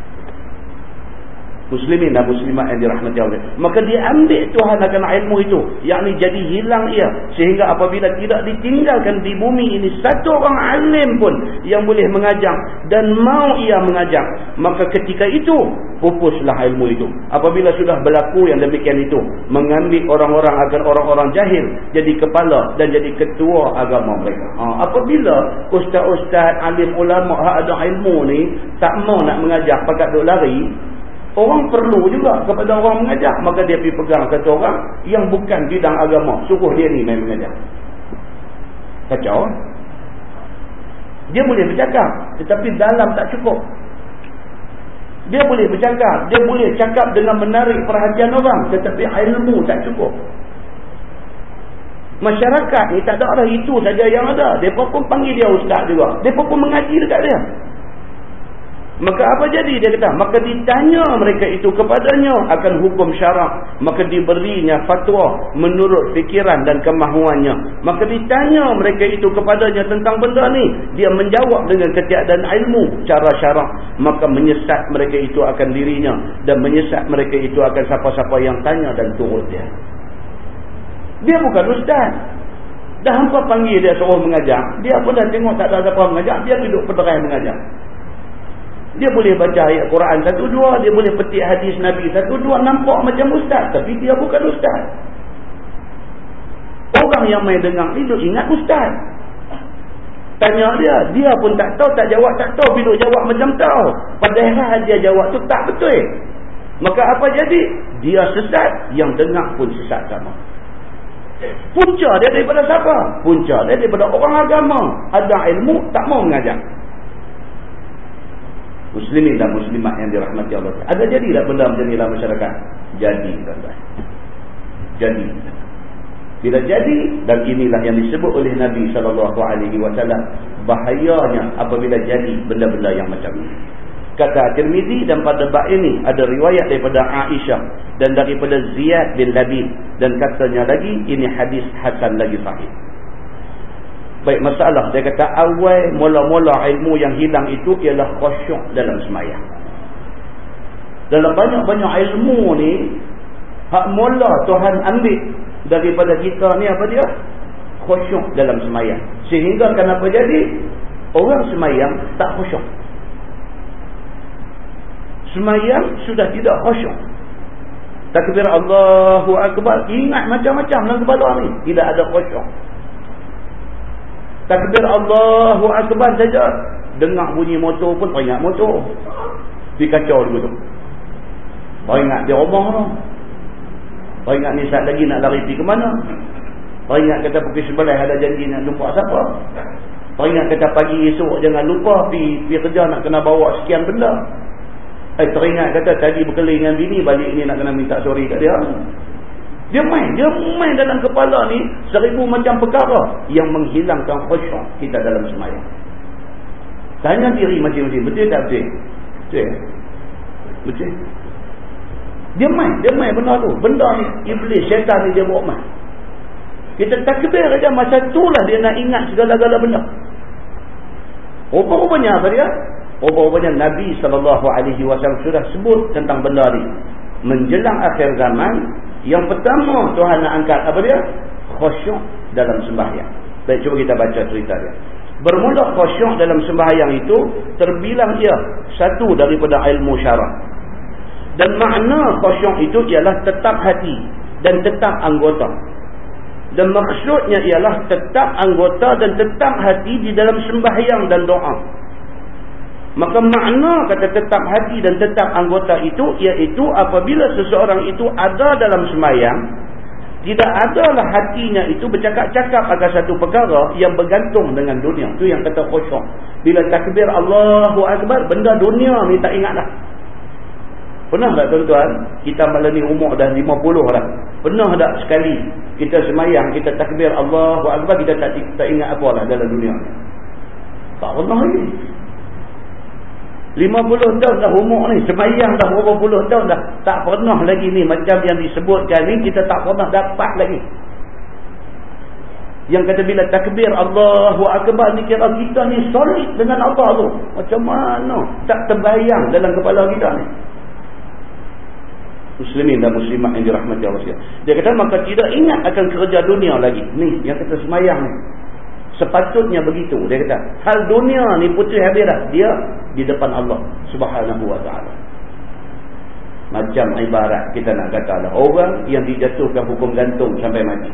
muslimin dan muslimat yang dirahmati Allah. Maka dia ambil Tuhan akan ilmu itu. Yakni jadi hilang ia. Sehingga apabila tidak ditinggalkan di bumi ini satu orang alim pun yang boleh mengajar dan mau ia mengajar maka ketika itu pupuslah ilmu itu. Apabila sudah berlaku yang demikian itu mengambil orang-orang agar orang-orang jahil jadi kepala dan jadi ketua agama mereka. Ha, apabila ustaz-ustaz alim ulama ada ilmu ni tak mau nak mengajar pakat duk lari Orang perlu juga kepada orang mengajar. Maka dia pergi pegang satu orang yang bukan bidang agama. Suruh dia ni main mengajar. Kacau. Dia boleh bercakap. Tetapi dalam tak cukup. Dia boleh bercakap. Dia boleh cakap dengan menarik perhatian orang. Tetapi ilmu tak cukup. Masyarakat ni tak ada lah. Itu saja yang ada. Mereka pun panggil dia ustaz juga. Mereka pun mengaji dekat dia. Maka apa jadi dia kata? Maka ditanya mereka itu kepadanya akan hukum syarak. Maka diberinya fatwa menurut fikiran dan kemahuannya. Maka ditanya mereka itu kepadanya tentang benda ni. Dia menjawab dengan ketiadaan ilmu cara syarak. Maka menyesat mereka itu akan dirinya. Dan menyesat mereka itu akan siapa-siapa yang tanya dan turut dia. Dia bukan ustaz. Dah hampa panggil dia seorang mengajar. Dia pun dah tengok tak ada apa mengajar. Dia duduk pederai mengajar. Dia boleh baca ayat Quran satu dua. Dia boleh petik hadis Nabi satu dua. Nampak macam ustaz. Tapi dia bukan ustaz. Orang yang main dengar ni duk ingat ustaz. Tanya dia. Dia pun tak tahu. Tak jawab tak tahu. Bila jawab macam tahu. Padahal dia jawab tu tak betul. Maka apa jadi? Dia sesat. Yang dengar pun sesat sama. Punca dia daripada siapa? Punca dia daripada orang agama. Ada ilmu tak mau mengajar. Muslimin dan muslimat yang dirahmati Allah. Ada jadi tak benda macam ni dalam masyarakat? Jadi. Tuan-tuan. Jadi. Bila jadi dan inilah yang disebut oleh Nabi SAW bahayanya apabila jadi benda-benda yang macam ini. Kata Tirmizi dan pada bab ini ada riwayat daripada Aisyah dan daripada Ziyad bin Labid dan katanya lagi ini hadis hasan lagi sahih. Baik masalah dia kata awal mula-mula ilmu yang hilang itu ialah khusyuk dalam semayang. Dalam banyak-banyak ilmu ni hak mula Tuhan ambil daripada kita ni apa dia? Khusyuk dalam semayang. Sehingga kenapa jadi? Orang semayang tak khusyuk. Semayang sudah tidak khusyuk. Takbir Allahu Akbar. Ingat macam-macam dalam kepala ni. Tidak ada khusyuk. Takbir Allahu Akbar saja. Dengar bunyi motor pun teringat motor. Dikacau dulu tu. Teringat dia rumah tu. Teringat ni saat lagi nak lari pergi ke mana. Teringat kata pergi sebelah ada janji nak jumpa siapa. Teringat kata pagi esok jangan lupa pergi, pergi kerja nak kena bawa sekian benda. Eh teringat kata tadi berkeliling dengan bini balik ni nak kena minta sorry kat dia. Dia main. Dia main dalam kepala ni seribu macam perkara yang menghilangkan khusyuk kita dalam semayang. Tanya diri masing-masing. Betul tak betul? Betul. Betul. Dia main. Dia main benda tu. Benda ni iblis, syaitan ni dia buat main. Kita takbir aja masa tu lah dia nak ingat segala-gala benda. Rupa-rupanya apa dia? Rupa-rupanya Nabi SAW sudah sebut tentang benda ni. Menjelang akhir zaman, yang pertama Tuhan nak angkat apa dia? Khusyuk dalam sembahyang. Baik cuba kita baca cerita dia. Bermula khusyuk dalam sembahyang itu terbilang ia satu daripada ilmu syarak. Dan makna khusyuk itu ialah tetap hati dan tetap anggota. Dan maksudnya ialah tetap anggota dan tetap hati di dalam sembahyang dan doa. Maka makna kata tetap hati dan tetap anggota itu iaitu apabila seseorang itu ada dalam semayang tidak adalah hatinya itu bercakap-cakap agar satu perkara yang bergantung dengan dunia. Itu yang kata khusyuk. Bila takbir Allahu Akbar, benda dunia ni tak ingatlah. Pernah tak tuan-tuan? Kita malam ni umur dah 50 dah. Pernah tak sekali kita semayang, kita takbir Allahu Akbar, kita tak, tak ingat apa lah dalam dunia ni. Tak pernah lagi. 50 tahun dah umur ni. Semayang dah berapa puluh tahun dah. Tak pernah lagi ni. Macam yang disebutkan ni. Kita tak pernah dapat lagi. Yang kata bila takbir Allahu Akbar ni kira kita ni solid dengan Allah tu. Macam mana? Tak terbayang dalam kepala kita ni. Muslimin dan muslimat yang dirahmati Allah. Dia kata maka tidak ingat akan kerja dunia lagi. Ni yang kata semayang ni. Sepatutnya begitu. Dia kata, hal dunia ni putih habis dah. Dia di depan Allah subhanahu wa ta'ala. Macam ibarat kita nak kata lah. Orang yang dijatuhkan hukum gantung sampai mati.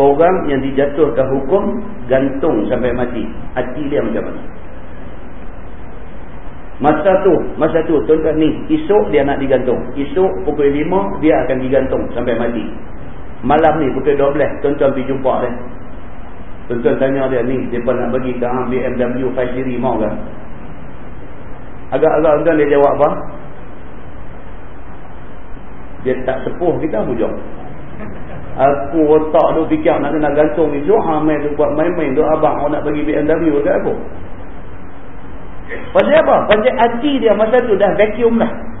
Orang yang dijatuhkan hukum gantung sampai mati. Hati dia macam mana? Masa tu, masa tu, tuan-tuan ni, esok dia nak digantung. Esok pukul 5, dia akan digantung sampai mati. Malam ni, pukul 12, tuan-tuan pergi jumpa dia. Tuan-tuan tanya dia ni, dia nak bagi ke BMW 5 Series mau kan? Agak-agak tuan dia jawab apa? Dia tak sepuh kita bujang. Aku otak tu fikir nak kena gantung ni. So, ha, main tu buat main-main tu abang nak bagi BMW ke aku. Pasal apa? Pasal hati dia masa tu dah vacuum lah.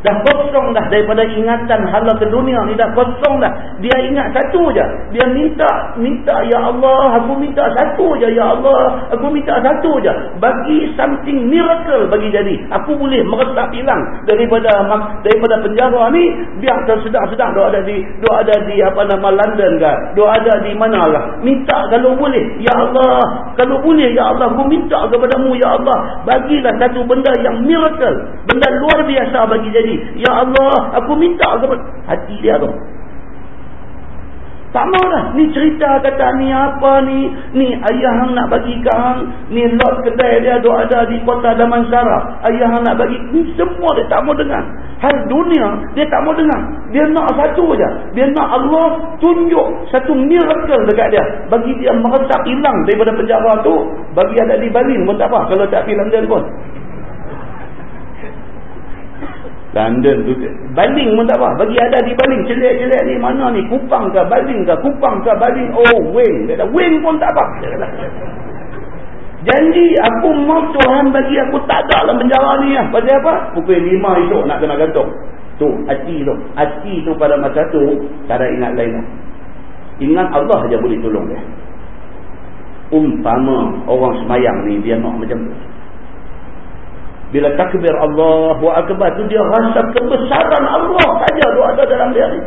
Dah kosong dah daripada ingatan hala ke dunia ni dah kosong dah. Dia ingat satu je. Dia minta, minta ya Allah, aku minta satu je ya Allah. Aku minta satu je. Bagi something miracle bagi jadi. Aku boleh meresap hilang daripada daripada penjara ni. Biar sedang-sedang dia ada di dia ada di apa nama London ke. Dia ada di mana lah. Minta kalau boleh. Ya Allah. Kalau boleh ya Allah. Aku minta kepadamu ya Allah. Bagilah satu benda yang miracle. Benda luar biasa bagi jadi sendiri. Ya Allah, aku minta kepada hati dia tu. Tak mau lah. Ni cerita kata ni apa ni. Ni ayah yang nak bagi kang. Ni lot kedai dia duk ada di kota Damansara. Ayah yang nak bagi. Ni semua dia tak mau dengar. Hal dunia dia tak mau dengar. Dia nak satu aja. Dia nak Allah tunjuk satu miracle dekat dia. Bagi dia meresap hilang daripada penjara tu. Bagi ada di Bali pun tak apa. Kalau tak pergi London pun. London tu baling pun tak apa. Bagi ada di baling celik-celik ni. Mana ni? Kupang ke baling ke? Kupang ke baling oh wing kata wing pun tak apa. Janji aku mau Tuhan bagi aku tak ada dalam penjara ni. Lah pasal apa? Pukul 5 esok nak kena gantung. Tu hati tu. Hati tu pada masa tu tak ada ingat lain. Ingat Allah saja boleh tolong dia. Umpama orang semayang ni dia nak macam tu bila takbir Allahu Akbar tu dia rasa kebesaran Allah saja tu ada dalam dia ni.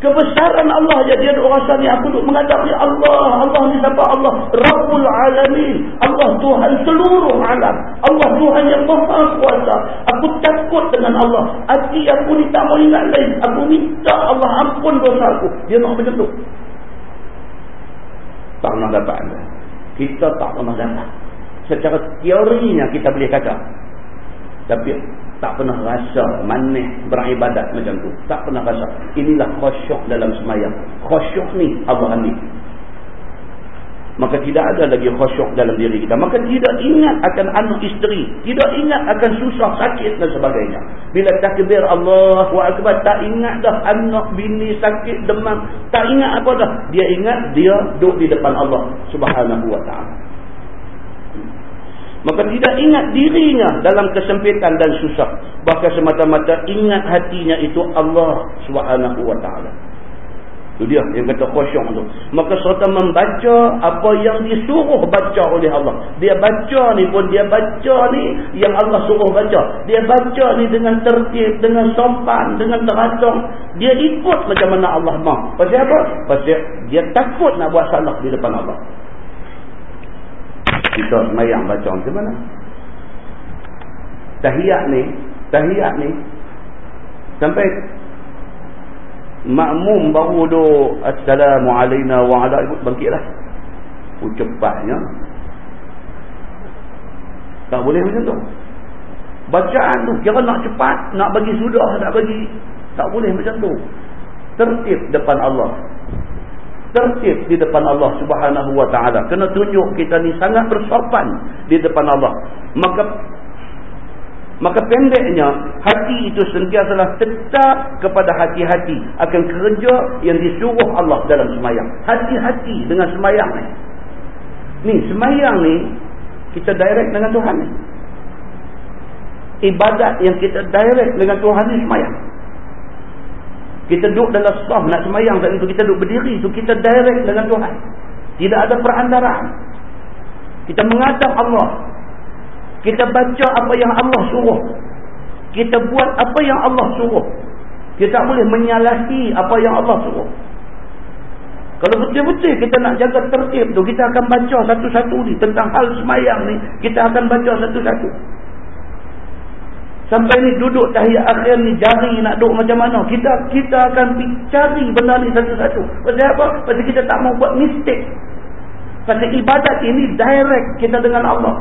Kebesaran Allah saja dia duk rasa ni aku duk menghadapi Allah. Allah ni siapa Allah? Rabbul Alamin. Allah Tuhan seluruh alam. Allah Tuhan yang maha kuasa. Aku takut dengan Allah. Hati aku ni tak mau ingat lain. Aku minta Allah ampun dosa aku. Dia nak macam tu. Tak pernah dapat. Kita tak pernah dapat secara teorinya kita boleh kata tapi tak pernah rasa manis beribadat macam tu. Tak pernah rasa. Inilah khusyuk dalam semayang khusyuk ni Allah ambil maka tidak ada lagi khusyuk dalam diri kita. Maka tidak ingat akan anak isteri. Tidak ingat akan susah sakit dan sebagainya. Bila takbir Allah wa akbar tak ingat dah anak bini sakit demam. Tak ingat apa dah. Dia ingat dia duduk di depan Allah subhanahu wa ta'ala Maka tidak ingat dirinya dalam kesempitan dan susah. Bahkan semata-mata ingat hatinya itu Allah subhanahu wa ta'ala. Itu dia yang kata khusyuk tu. Maka serta membaca apa yang disuruh baca oleh Allah. Dia baca ni pun dia baca ni yang Allah suruh baca. Dia baca ni dengan tertib, dengan sompan, dengan teratung. Dia ikut macam mana Allah mahu. Pasal apa? Pasal dia takut nak buat salah di depan Allah kita semayang baca macam mana? Tahiyat ni tahiyat ni sampai makmum baru do assalamualaikum wa ala ibu bangkitlah. Oh, cepatnya. Tak boleh macam tu. Bacaan tu kira nak cepat nak bagi sudah tak bagi tak boleh macam tu. Tertib depan Allah tertib di depan Allah subhanahu wa ta'ala. Kena tunjuk kita ni sangat bersopan di depan Allah. Maka maka pendeknya, hati itu sentiasalah tetap kepada hati-hati akan kerja yang disuruh Allah dalam semayang. Hati-hati dengan semayang ni. Ni, semayang ni, kita direct dengan Tuhan ni. Ibadat yang kita direct dengan Tuhan ni semayang. Kita duduk dalam sah nak semayang saat itu. Kita duduk berdiri itu. Kita direct dengan Tuhan. Tidak ada perantaraan. Kita mengadap Allah. Kita baca apa yang Allah suruh. Kita buat apa yang Allah suruh. Kita tak boleh menyalahi apa yang Allah suruh. Kalau betul-betul kita nak jaga tertib tu. Kita akan baca satu-satu ni. Tentang hal semayang ni. Kita akan baca satu-satu. Sampai ni duduk tahiyat akhir ni jari nak duduk macam mana. Kita kita akan cari benda ni satu-satu. Pasal apa? Pasal kita tak mau buat mistake. Pasal ibadat ini direct kita dengan Allah.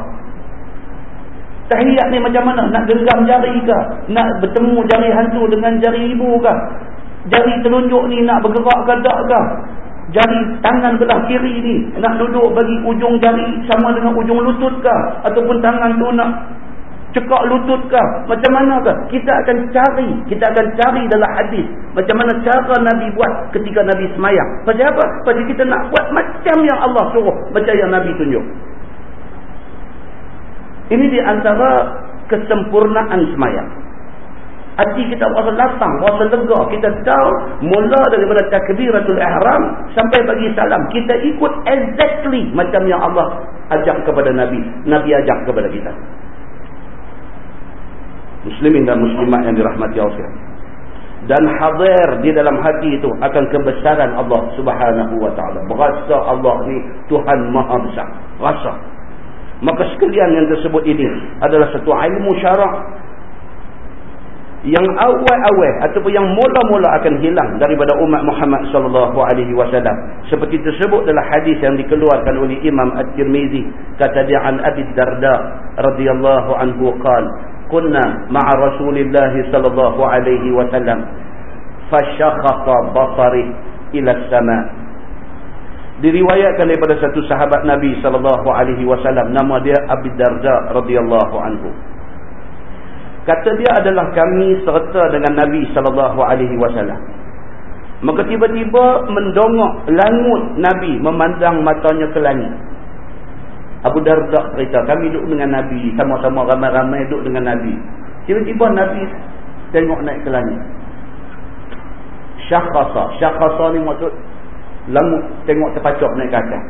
Tahiyat ni macam mana? Nak genggam jari ke? Nak bertemu jari hantu dengan jari ibu ke? Jari telunjuk ni nak bergerak ke tak ke? Jari tangan belah kiri ni nak duduk bagi ujung jari sama dengan ujung lutut ke? Ataupun tangan tu nak cekak lutut kah macam mana kah kita akan cari kita akan cari dalam hadis macam mana cara Nabi buat ketika Nabi semayang pasal apa? pasal kita nak buat macam yang Allah suruh macam yang Nabi tunjuk ini di antara kesempurnaan semayang Hati kita rasa lapang, rasa lega. Kita tahu mula daripada takbiratul ihram sampai bagi salam. Kita ikut exactly macam yang Allah ajak kepada Nabi. Nabi ajak kepada kita. Muslimin dan muslimat yang dirahmati Allah. Dan hadir di dalam hati itu akan kebesaran Allah subhanahu wa ta'ala. Berasa Allah ni Tuhan maha besar. Rasa. Maka sekalian yang tersebut ini adalah satu ilmu syarak yang awal-awal ataupun yang mula-mula akan hilang daripada umat Muhammad sallallahu alaihi wasallam seperti tersebut dalam hadis yang dikeluarkan oleh Imam At-Tirmizi kata dia an Abi Darda radhiyallahu anhu qala kunna ma'a Rasulillah sallallahu alaihi wasallam fashakhata basari ila sama diriwayatkan daripada satu sahabat Nabi sallallahu alaihi wasallam nama dia Abi Darda radhiyallahu anhu Kata dia adalah kami serta dengan Nabi sallallahu alaihi wasallam. Maka tiba-tiba mendongak langut Nabi memandang matanya ke langit. Abu Darda cerita, kami duduk dengan Nabi, sama-sama ramai-ramai duduk dengan Nabi. Tiba-tiba Nabi tengok naik ke langit. Syakhasa, syakhasa ni maksud langut tengok terpacok naik ke atas.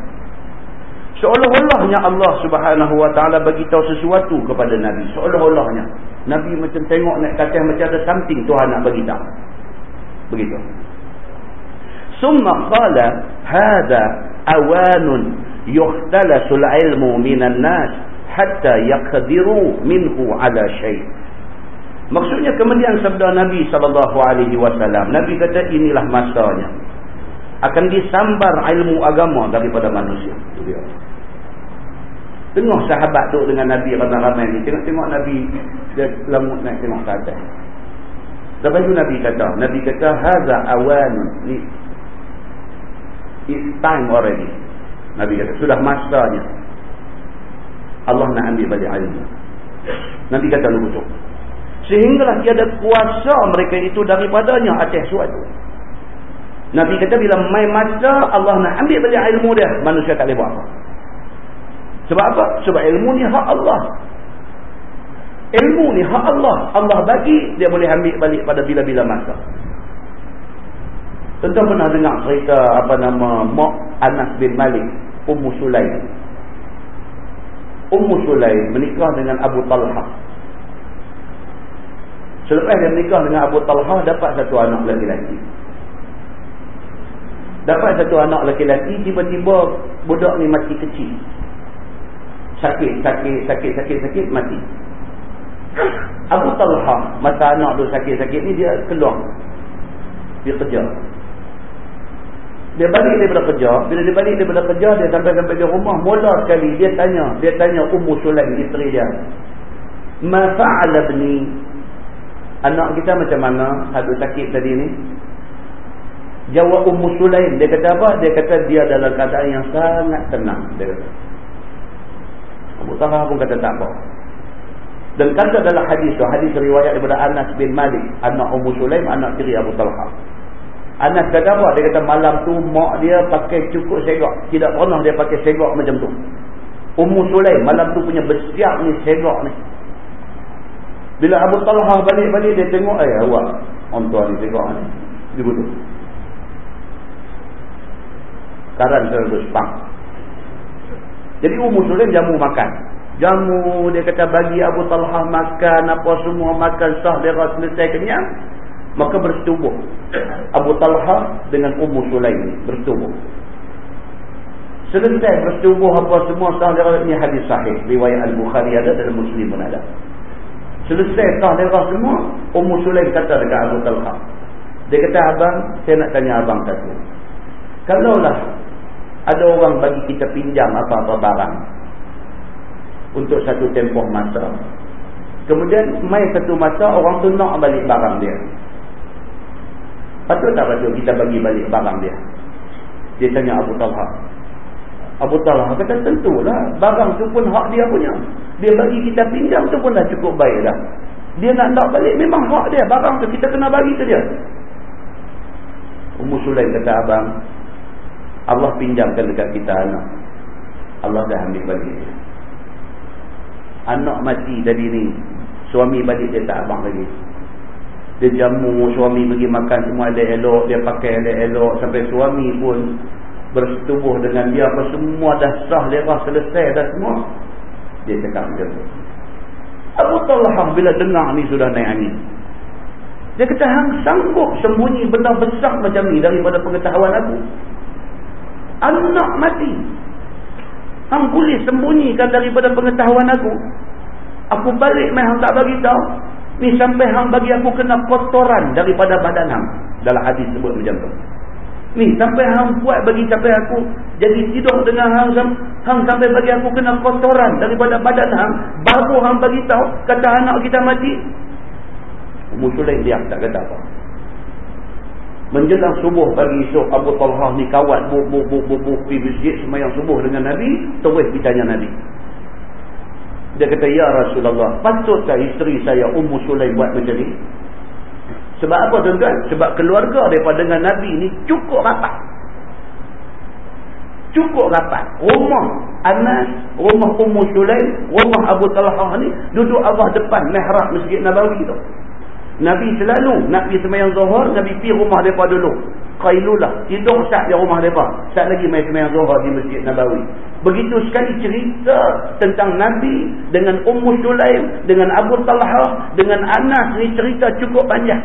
Seolah-olahnya Allah subhanahu wa ta'ala bagi tahu sesuatu kepada Nabi. Seolah-olahnya. Nabi macam tengok naik katil macam ada something Tuhan nak bagi tahu. Begitu. Summa qala hadha awanun yukhtalasul ilmu minan nas hatta yaqdiru minhu ala syai'. Maksudnya kemudian sabda Nabi wasallam, Nabi kata inilah masanya akan disambar ilmu agama daripada manusia. Tengok sahabat duduk dengan Nabi ramai-ramai ni. Tengok-tengok Nabi dia lemut naik tengok atas. Lepas itu Nabi kata, Nabi kata, Haza awan ni. It's time already. Nabi kata, sudah masanya. Allah nak ambil balik ilmu. Nabi kata lukutuk. Sehinggalah tiada kuasa mereka itu daripadanya atas suatu. Nabi kata bila main masa Allah nak ambil balik ilmu dia, manusia tak boleh buat apa. Sebab apa? Sebab ilmu ni hak Allah. Ilmu ni hak Allah. Allah bagi, dia boleh ambil balik pada bila-bila masa. Tentu pernah dengar cerita apa nama Mak Anas bin Malik, Ummu Sulaim. Ummu Sulaim menikah dengan Abu Talha. Selepas dia menikah dengan Abu Talha, dapat satu anak lelaki-lelaki. Dapat satu anak lelaki-lelaki, tiba-tiba budak ni mati kecil sakit, sakit, sakit, sakit, sakit, mati. Abu Talha, masa anak tu sakit-sakit ni dia keluar. Dia kerja. Dia balik daripada kerja. Bila dia balik daripada kerja, dia sampai-sampai di rumah. Mula sekali dia tanya. Dia tanya Ummu Sulaim, isteri dia. Ma fa'ala bni? Anak kita macam mana? Hadut sakit tadi ni. Jawab Ummu Sulaim. Dia kata apa? Dia kata dia dalam keadaan yang sangat tenang. Dia kata. Abu Talha pun kata tak apa. Dan kata dalam hadis tu, hadis riwayat daripada Anas bin Malik, anak Ummu Sulaim, anak tiri Abu Talha. Anas kata apa? Dia kata malam tu mak dia pakai cukup segak. Tidak pernah dia pakai segak macam tu. Ummu Sulaim malam tu punya bersiap ni segak ni. Bila Abu Talha balik-balik dia tengok, eh awak, orang tua ni segak ni. Dia betul. Karan terus pang. Jadi Ummu Sulaim jamu makan. Jamu dia kata bagi Abu Talha makan apa semua makan sah dia rasa selesai kenyang. Maka bersetubuh. Abu Talha dengan Ummu Sulaim bersetubuh. Selesai bersetubuh apa semua sah dia rasa ini hadis sahih. Riwayat Al-Bukhari ada dan Muslim pun ada. Selesai sah dia rasa semua. Ummu Sulaim kata dekat Abu Talha. Dia kata abang saya nak tanya abang satu. Kalaulah ada orang bagi kita pinjam apa-apa barang untuk satu tempoh masa kemudian mai satu masa orang tu nak balik barang dia patut tak patut kita bagi balik barang dia dia tanya Abu Talha Abu Talha kata tentulah barang tu pun hak dia punya dia bagi kita pinjam tu pun dah cukup baik dah dia nak nak balik memang hak dia barang tu kita kena bagi ke dia Ummu Sulaim kata abang Allah pinjamkan dekat kita anak. Allah dah ambil balik dia. Anak mati tadi ni. Suami balik dia tak abang lagi. Dia jamu suami pergi makan semua elok-elok dia pakai elok-elok sampai suami pun bersetubuh dengan dia apa semua dah sah lerah selesai dah semua. Dia cakap macam tu. Abu Talha bila dengar ni sudah naik angin. Dia kata hang sanggup sembunyi benda besar macam ni daripada pengetahuan aku? Anak mati. Hang boleh sembunyikan daripada pengetahuan aku? Aku balik main hang tak bagi tahu ni sampai hang bagi aku kena kotoran daripada badan hang dalam hadis sebut macam tu Ni sampai hang buat bagi sampai aku jadi tidur dengan hang hang sampai bagi aku kena kotoran daripada badan hang baru hang bagi tahu kata anak kita mati. Ummu Sulaim diam tak kata apa. Menjelang subuh pagi esok Abu Talhah ni kawat buk buk buk buk buk pergi masjid semayang subuh dengan Nabi terus ditanya Nabi. Dia kata ya Rasulullah patutkah isteri saya Ummu Sulaim buat macam ni? Sebab apa tuan-tuan? Sebab keluarga daripada dengan Nabi ni cukup rapat. Cukup rapat. Rumah Anas, rumah Ummu Sulaim, rumah Abu Talha ni duduk Allah depan mihrab Masjid Nabawi tu. Nabi selalu pergi semayang zuhur, Nabi pergi rumah mereka dulu. Qailulah. Tidur sat di rumah mereka. Sat lagi main semayang zuhur di Masjid Nabawi. Begitu sekali cerita tentang Nabi dengan Ummu Sulaim, dengan Abu Talha, dengan Anas ni cerita cukup panjang.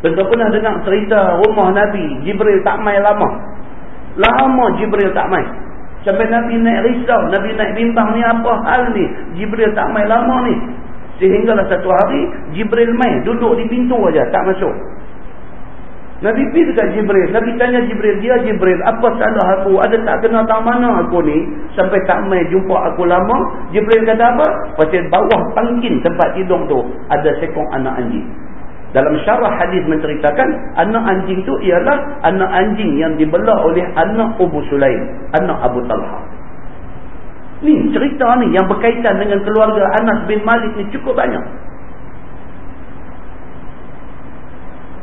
Tentu pernah dengar cerita rumah Nabi, Jibril tak main lama. Lama Jibril tak main. Sampai Nabi naik risau, Nabi naik bimbang ni apa hal ni? Jibril tak main lama ni. Sehinggalah satu hari, Jibril main, duduk di pintu aja, tak masuk. Nabi pergi dekat Jibril. Nabi tanya Jibril, dia Jibril, apa salah aku? Ada tak kena tahu mana aku ni? Sampai tak main jumpa aku lama. Jibril kata apa? Pasal bawah pangkin tempat tidur tu, ada sekong anak anjing. Dalam syarah hadis menceritakan anak anjing tu ialah anak anjing yang dibelah oleh anak Abu Sulaim, anak Abu Talha. Ni cerita ni yang berkaitan dengan keluarga Anas bin Malik ni cukup banyak.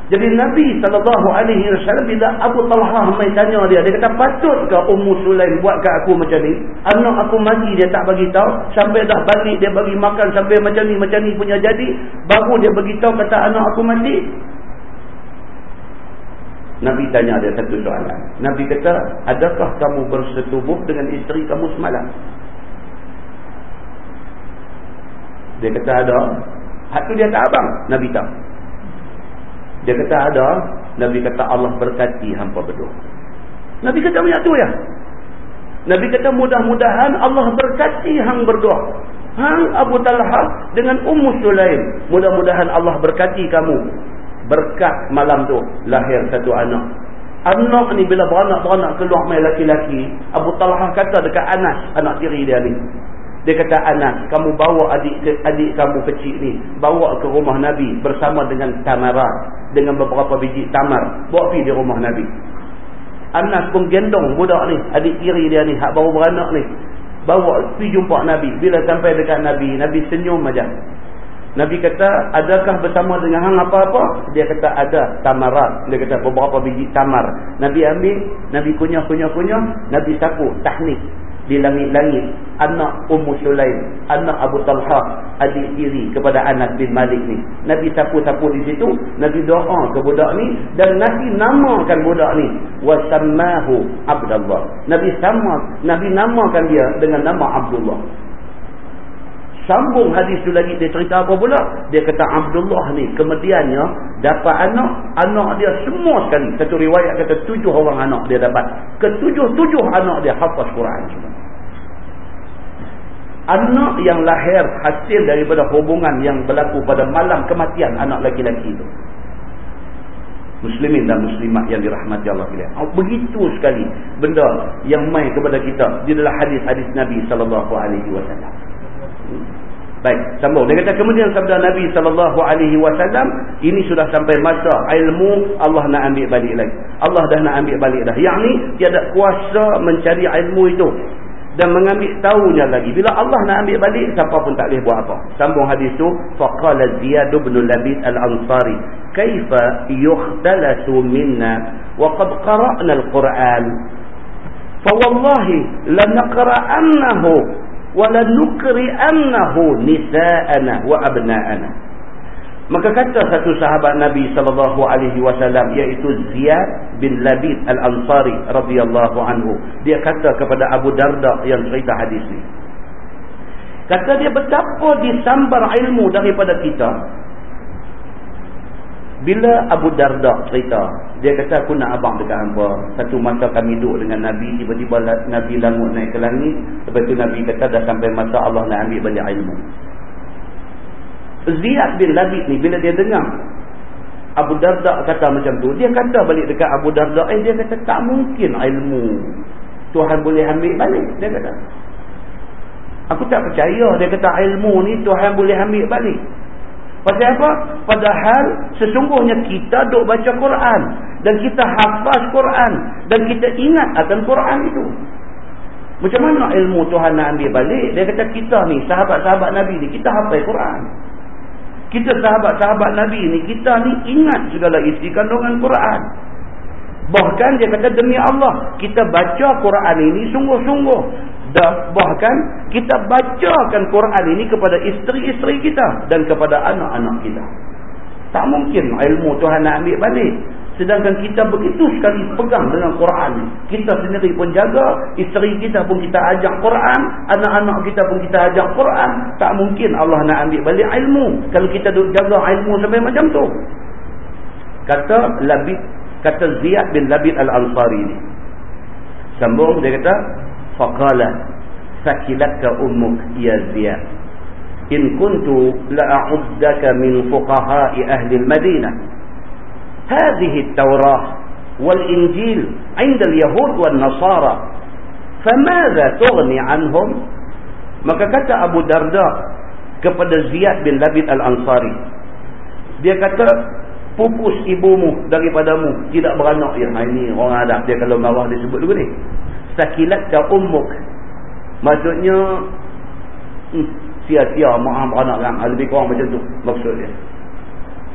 Jadi Nabi SAW bila Abu Talha mai tanya dia, dia kata patutkah Ummu Sulaim buat kat aku macam ni? Anak aku mati dia tak bagi tahu, sampai dah balik dia bagi makan sampai macam ni macam ni punya jadi, baru dia bagi tahu kata anak aku mati. Nabi tanya dia satu soalan. Nabi kata, adakah kamu bersetubuh dengan isteri kamu semalam? Dia kata ada. Hak tu dia tak abang. Nabi tahu. Dia kata ada. Nabi kata Allah berkati hampa berdua. Nabi kata banyak tu ya. Nabi kata mudah-mudahan Allah berkati hang berdua. Hang Abu Talha dengan Ummu Sulaim. Mudah-mudahan Allah berkati kamu. Berkat malam tu lahir satu anak. Anak ni bila beranak-beranak keluar main laki-laki. Abu Talha kata dekat Anas, anak tiri dia ni. Dia kata Anas, kamu bawa adik adik kamu kecil ni, bawa ke rumah Nabi bersama dengan tamarat, dengan beberapa biji tamar. Bawa pergi di rumah Nabi. Anas pun gendong budak ni, adik kiri dia ni, hak baru beranak ni. Bawa pergi jumpa Nabi. Bila sampai dekat Nabi, Nabi senyum aja. Nabi kata, adakah bersama dengan hang apa-apa? Dia kata, ada tamarat. Dia kata, beberapa biji tamar. Nabi ambil, Nabi kunyah-kunyah-kunyah, Nabi sapu, tahnik di langit-langit. Anak Ummu Sulaim anak Abu Talha adik diri kepada Anas bin Malik ni. Nabi sapu-sapu di situ Nabi doa ke budak ni dan Nabi namakan budak ni. Wasammahu Abdullah. Nabi sama Nabi namakan dia dengan nama Abdullah sambung hadis tu lagi dia cerita apa pula? Dia kata Abdullah ni kemudiannya dapat anak. Anak dia semua sekali. Satu riwayat kata tujuh orang anak dia dapat. Ketujuh-tujuh anak dia hafaz Quran. Semua anak yang lahir hasil daripada hubungan yang berlaku pada malam kematian anak laki-laki itu. Muslimin dan muslimat yang dirahmati Allah sekalian. Oh, begitu sekali benda yang main kepada kita di dalam hadis-hadis Nabi sallallahu alaihi wasallam Baik, sambung. Dia kata kemudian sabda Nabi sallallahu alaihi wasallam, ini sudah sampai masa ilmu Allah nak ambil balik lagi. Allah dah nak ambil balik dah. Yang ni tiada kuasa mencari ilmu itu dan mengambil tahunya lagi. Bila Allah nak ambil balik, siapa pun tak boleh buat apa. Sambung hadis tu, faqala Ziyad bin Labid al-Ansari, "Kaifa yukhtalasu minna wa qad qara'na al-Qur'an?" Fa wallahi wala nukri'annahu nisa'ana wa abna'ana Maka kata satu sahabat Nabi sallallahu alaihi wasallam iaitu Ziyad bin Labid Al-Ansari radhiyallahu anhu. Dia kata kepada Abu Darda yang cerita hadis ni. Kata dia betapa disambar ilmu daripada kita. Bila Abu Darda cerita, dia kata aku nak abang dekat hangpa. Satu masa kami duduk dengan Nabi, tiba-tiba Nabi langut naik ke langit. Lepas tu Nabi kata dah sampai masa Allah nak ambil balik ilmu. Ziyad bin Labid ni bila dia dengar Abu Darda kata macam tu, dia kata balik dekat Abu Darda, eh dia kata tak mungkin ilmu Tuhan boleh ambil balik. Dia kata. Aku tak percaya dia kata ilmu ni Tuhan boleh ambil balik. Pasal apa? Padahal sesungguhnya kita duk baca Quran dan kita hafaz Quran dan kita ingat akan Quran itu. Macam mana ilmu Tuhan nak ambil balik? Dia kata kita ni sahabat-sahabat Nabi ni kita hafaz Quran. Kita sahabat-sahabat Nabi ni kita ni ingat segala isi kandungan Quran. Bahkan dia kata demi Allah kita baca Quran ini sungguh-sungguh dan bahkan kita bacakan Quran ini kepada isteri-isteri kita dan kepada anak-anak kita. Tak mungkin ilmu Tuhan nak ambil balik. Sedangkan kita begitu sekali pegang dengan Quran. Kita sendiri pun jaga, isteri kita pun kita ajak Quran, anak-anak kita pun kita ajak Quran. Tak mungkin Allah nak ambil balik ilmu kalau kita duduk jaga ilmu sampai macam tu. Kata Labid, kata Ziyad bin Labid Al-Ansari ini. Sambung dia kata, faqala sakilatka ummuk ya ziyad in kuntu la'uddaka min fuqaha'i ahli al-madinah hadhihi at-taurah wal injil 'inda al-yahud wan nasara famadha tughni 'anhum maka kata Abu Darda kepada Ziyad bin Labid al-Ansari. Dia kata pupus ibumu daripadamu tidak beranak ya ini orang Arab. Dia kalau marah dia sebut dulu ni sakilatka ummuk. Maksudnya hmm, sia-sia hmm, maaf beranak kan lebih kurang macam tu maksudnya.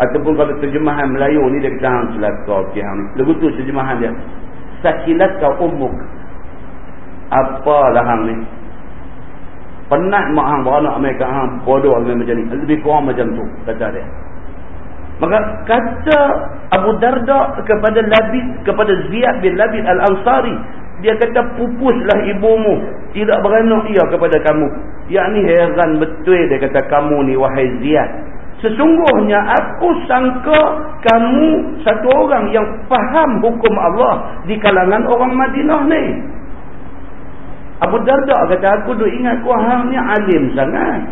Ataupun kalau terjemahan Melayu ni dia kata hang selaka ni lagu tu terjemahan dia. Sakilatka ummuk. Apalah hang ni? Penat mak hang beranak mereka hang bodoh macam ni. Lebih kurang macam tu kata dia. Maka kata Abu Darda kepada Labid kepada Ziyad bin Labid Al-Ansari dia kata pupuslah ibumu. Tidak beranak ia kepada kamu. Yakni heran betul dia kata kamu ni wahai Ziyad. Sesungguhnya aku sangka kamu satu orang yang faham hukum Allah di kalangan orang Madinah ni. Abu Darda kata aku duk ingat kau hang ni alim sangat.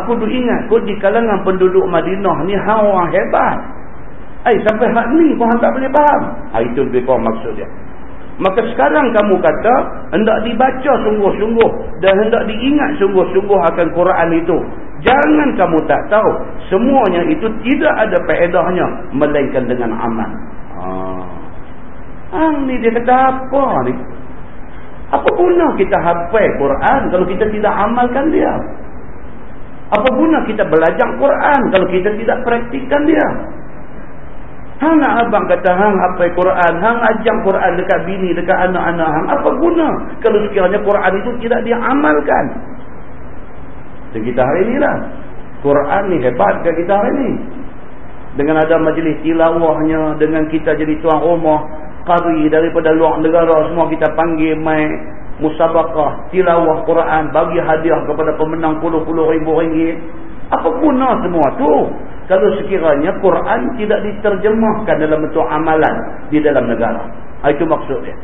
Aku duk ingat kau di kalangan penduduk Madinah ni hang orang hebat. Eh sampai hak ni kau tak boleh faham. Ha, itu lebih kurang maksud dia. Maka sekarang kamu kata hendak dibaca sungguh-sungguh dan hendak diingat sungguh-sungguh akan Quran itu. Jangan kamu tak tahu semuanya itu tidak ada faedahnya melainkan dengan amal. Ah. Ah ni dia kata apa ni? Apa guna kita hafal Quran kalau kita tidak amalkan dia? Apa guna kita belajar Quran kalau kita tidak praktikkan dia? Hang nak abang kata hang apa Quran, hang ajak Quran dekat bini, dekat anak-anak hang. Apa guna kalau sekiranya Quran itu tidak diamalkan? Dan kita hari ini lah. Quran ni hebat ke kita hari ini. Dengan ada majlis tilawahnya, dengan kita jadi tuan rumah, qari daripada luar negara semua kita panggil mai musabakah tilawah Quran bagi hadiah kepada pemenang puluh-puluh ribu ringgit. Apa guna semua tu? Kalau sekiranya Quran tidak diterjemahkan dalam bentuk amalan di dalam negara. Ha, itu maksudnya.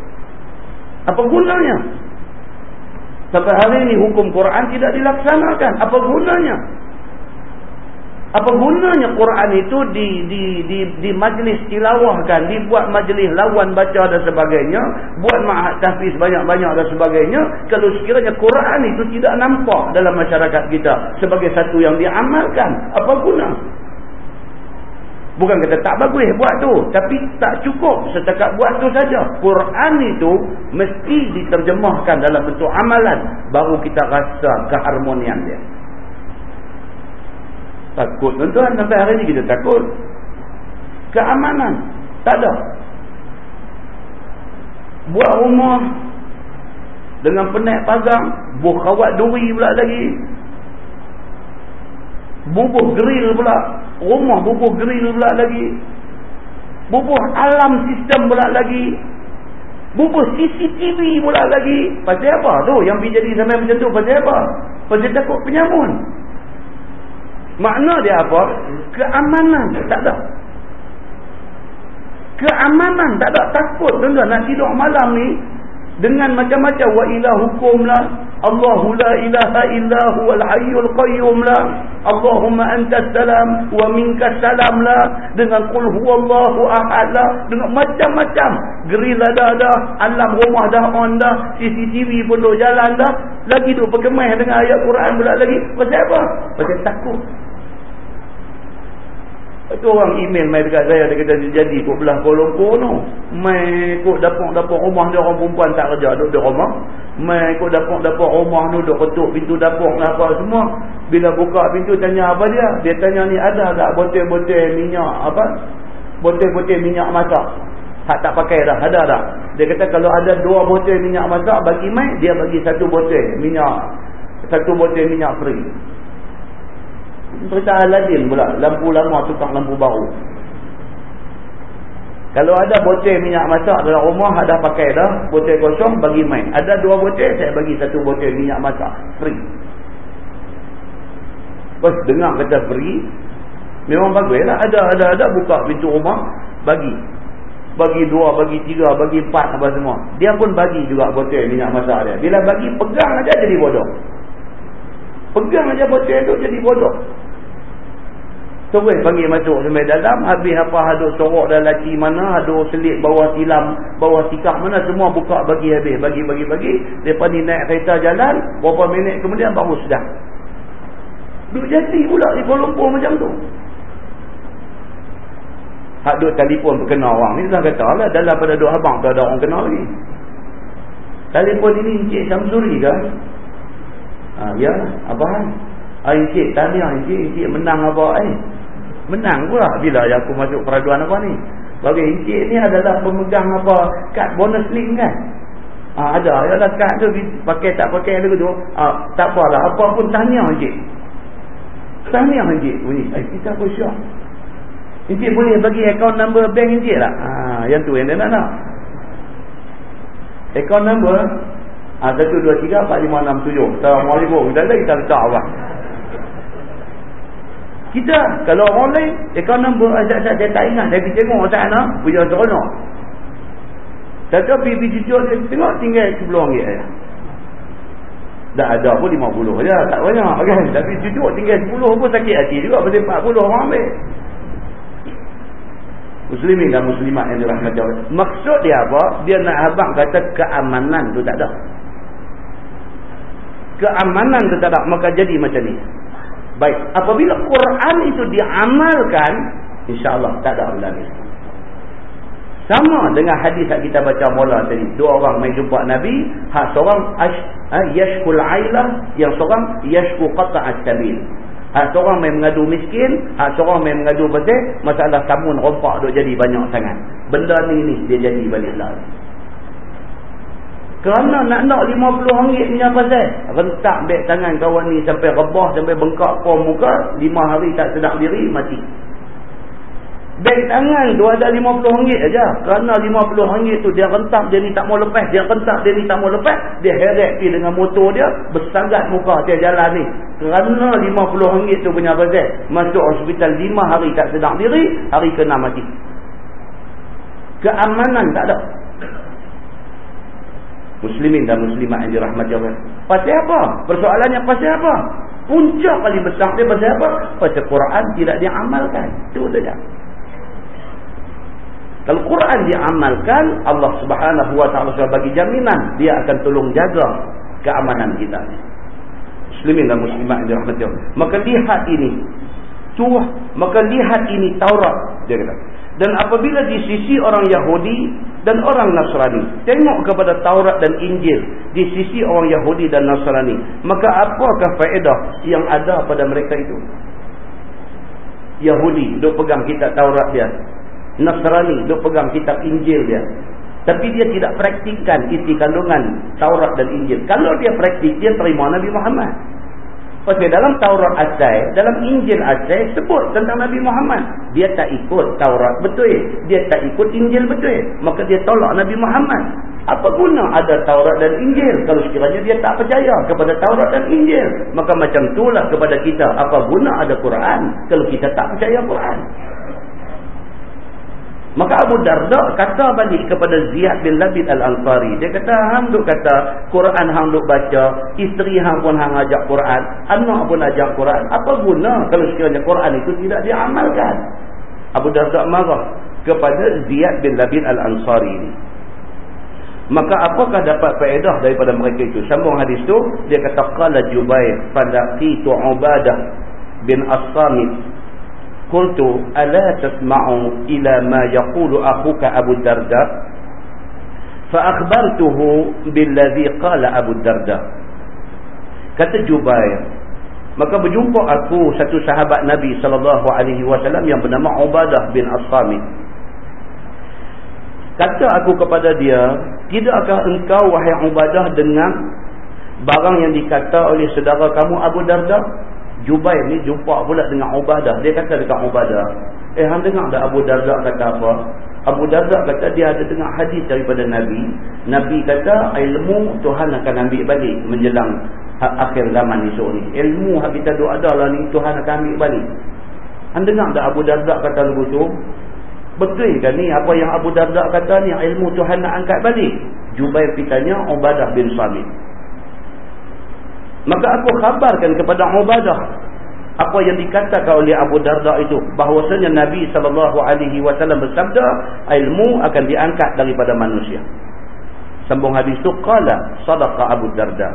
Apa gunanya? Sampai hari ini hukum Quran tidak dilaksanakan. Apa gunanya? Apa gunanya Quran itu di di di di majlis tilawahkan, dibuat majlis lawan baca dan sebagainya, buat ma'had tahfiz banyak-banyak dan sebagainya, kalau sekiranya Quran itu tidak nampak dalam masyarakat kita sebagai satu yang diamalkan, apa guna? Bukan kata tak bagus buat tu. Tapi tak cukup setakat buat tu saja. Quran itu mesti diterjemahkan dalam bentuk amalan. Baru kita rasa keharmonian dia. Takut tuan-tuan. Sampai hari ini kita takut. Keamanan. Tak ada. Buat rumah. Dengan penaik pagang. Buh kawat duri pula lagi. Bubuh grill pula Rumah bubuh grill pula lagi. Bubuh alam sistem pula lagi. Bubuh CCTV pula lagi. Pasal apa tu? Yang pergi jadi sampai macam tu. Pasal apa? Pasal takut penyamun. Makna dia apa? Keamanan. Tak ada. Keamanan. Tak ada takut. Tuan-tuan nak tidur malam ni dengan macam-macam wa ilahukum lah Allahu la ilaha illa huwal hayyul qayyum la Allahumma antas salam wa minkas salam la dengan qul huwallahu ahad la dengan macam-macam. Gerila dah dah alam rumah dah on dah CCTV pun dah jalan dah lagi duk perkemai dengan ayat Quran pula lagi. Pasal apa? pasal takut itu orang email mai dekat saya dia kata jadi kok belah Kuala Lumpur tu. Mai kok dapur-dapur rumah dia orang perempuan tak kerja duduk di rumah. Mai kok dapur-dapur rumah tu duduk ketuk pintu dapur lah apa semua. Bila buka pintu tanya apa dia? Dia tanya ni ada tak botol-botol minyak apa? Botol-botol minyak masak. Hak tak pakai dah, ada tak? Dia kata kalau ada dua botol minyak masak bagi mai, dia bagi satu botol minyak. Satu botol minyak free. Cerita Aladin pula. Lampu lama tukar lampu baru. Kalau ada botol minyak masak dalam rumah, ada pakai dah. Botol kosong, bagi main. Ada dua botol, saya bagi satu botol minyak masak. Free. Bos dengar kata free. Memang bagus lah. Ada, ada, ada. Buka pintu rumah, bagi. Bagi dua, bagi tiga, bagi empat apa semua. Dia pun bagi juga botol minyak masak dia. Bila bagi, pegang aja jadi bodoh. Pegang aja botol itu jadi bodoh. Terus panggil masuk sampai dalam. Habis apa hadut sorok dan laki mana. Hadut selit bawah tilam. Bawah tikak mana. Semua buka bagi habis. Bagi, bagi, bagi. Lepas ni naik kereta jalan. Berapa minit kemudian baru sedang. Duk jadi pula di Kuala Lumpur macam tu. Hak duk telefon berkenal orang ni. Dah kata lah. Dalam pada duk abang tu ada orang kenal lagi. Telefon ini Encik Syamsuri kan? Ha, ya. Hal? Ah, Encik tanya Encik. Encik menang apa? Eh menang pula bila aku masuk peraduan apa ni? Bagi encik ni adalah pemegang apa? Kad bonus link kan? Ha, ada. Adalah kad tu pakai tak pakai tu ha, tak apalah. Apa pun tanya encik tanya encik bunyi. Eh, kita pun syok? Encik boleh bagi account number bank encik tak ha, yang tu yang dia nak nak account number ha, 1, 2, 3, 4, 5, 6, 7 Assalamualaikum. Kita letak apa kita kalau orang lain dia nombor asal-asal dia tak ingat. Dia pergi tengok sana punya seronok tapi pergi cucuk dia tengok tinggal 10 ringgit aja. Dah ada pun 50 aja tak banyak kan? Tapi cucuk tinggal 10 pun sakit hati juga pasal 40 orang ambil. Muslimin dan muslimat yang dirahmati Allah. Maksud dia apa? Dia nak abang kata keamanan tu tak ada. Keamanan tu tak ada maka jadi macam ni Baik, apabila Quran itu diamalkan, insya-Allah tak ada lagi. Sama dengan hadis yang kita baca mula tadi. Dua orang mai jumpa Nabi, hak seorang ha, yashkul ailah, yang seorang yashku qata'at sabil. Hak seorang mai mengadu miskin, hak seorang mai mengadu pasal masalah kamun rompak duk jadi banyak sangat. Benda ni ni dia jadi balik lagi. Kerana nak nak RM50 punya pasal. Rentak beg tangan kawan ni sampai rebah, sampai bengkak pom muka. lima hari tak sedap diri, mati. Beg tangan tu ada RM50 aja. Kerana RM50 tu dia rentak, dia ni tak mau lepas. Dia rentak, dia ni tak mau lepas. Dia heret pergi dengan motor dia, bersangat muka dia jalan ni. Kerana RM50 tu punya pasal. Masuk hospital lima hari tak sedap diri, hari kena mati. Keamanan tak ada muslimin dan muslimat yang dirahmati Allah. Pasal apa? Persoalannya pasal apa? Puncak kali besar dia pasal apa? Pasal Quran tidak diamalkan. Itu saja. Kalau Quran diamalkan, Allah Subhanahu wa taala sudah bagi jaminan dia akan tolong jaga keamanan kita. Muslimin dan muslimat yang dirahmati Allah. Maka lihat ini. Tuh, maka lihat ini Taurat dia kata. Dan apabila di sisi orang Yahudi dan orang Nasrani. Tengok kepada Taurat dan Injil. Di sisi orang Yahudi dan Nasrani. Maka apakah faedah yang ada pada mereka itu? Yahudi duk pegang kitab Taurat dia. Nasrani duk pegang kitab Injil dia. Tapi dia tidak praktikkan isi kandungan Taurat dan Injil. Kalau dia praktik, dia terima Nabi Muhammad. Pasal dalam Taurat asal, dalam Injil asal sebut tentang Nabi Muhammad. Dia tak ikut Taurat betul. Dia tak ikut Injil betul. Maka dia tolak Nabi Muhammad. Apa guna ada Taurat dan Injil kalau sekiranya dia tak percaya kepada Taurat dan Injil? Maka macam itulah kepada kita. Apa guna ada Quran kalau kita tak percaya Quran? Maka Abu Darda kata balik kepada Ziyad bin Labid Al-Ansari. Dia kata, hang duk kata, Quran hang duk baca, isteri hang pun hang ajak Quran, anak pun ajak Quran. Apa guna kalau sekiranya Quran itu tidak diamalkan? Abu Darda marah kepada Ziyad bin Labid Al-Ansari ini. Maka apakah dapat faedah daripada mereka itu? Sambung hadis itu, dia kata, Qala Jubair, Fadaqitu Ubadah bin As-Samit Kultu ala tasma'u ila ma yaqulu akhuka Abu Darda? Fa akhbartuhu billadhi qala Abu Darda. Kata Jubair, maka berjumpa aku satu sahabat Nabi sallallahu alaihi wasallam yang bernama Ubadah bin As-Samit. Kata aku kepada dia, tidakkah engkau wahai Ubadah dengan barang yang dikata oleh saudara kamu Abu Darda? Jubair ni jumpa pula dengan Ubadah. Dia kata dekat Ubadah. Eh, hang dengar tak Abu Darda kata apa? Abu Darda kata dia ada dengar hadis daripada Nabi. Nabi kata ilmu Tuhan akan ambil balik menjelang akhir zaman esok ni. Ilmu yang kita duk ada lah ni Tuhan akan ambil balik. Hang dengar tak Abu Darda kata begitu? Betul kan ni apa yang Abu Darda kata ni ilmu Tuhan nak angkat balik? Jubair pitanya Ubadah bin Samit. Maka aku khabarkan kepada Ubadah apa yang dikatakan oleh Abu Darda itu bahwasanya Nabi sallallahu alaihi wasallam bersabda ilmu akan diangkat daripada manusia. Sambung hadis itu qala sadaqa Abu Darda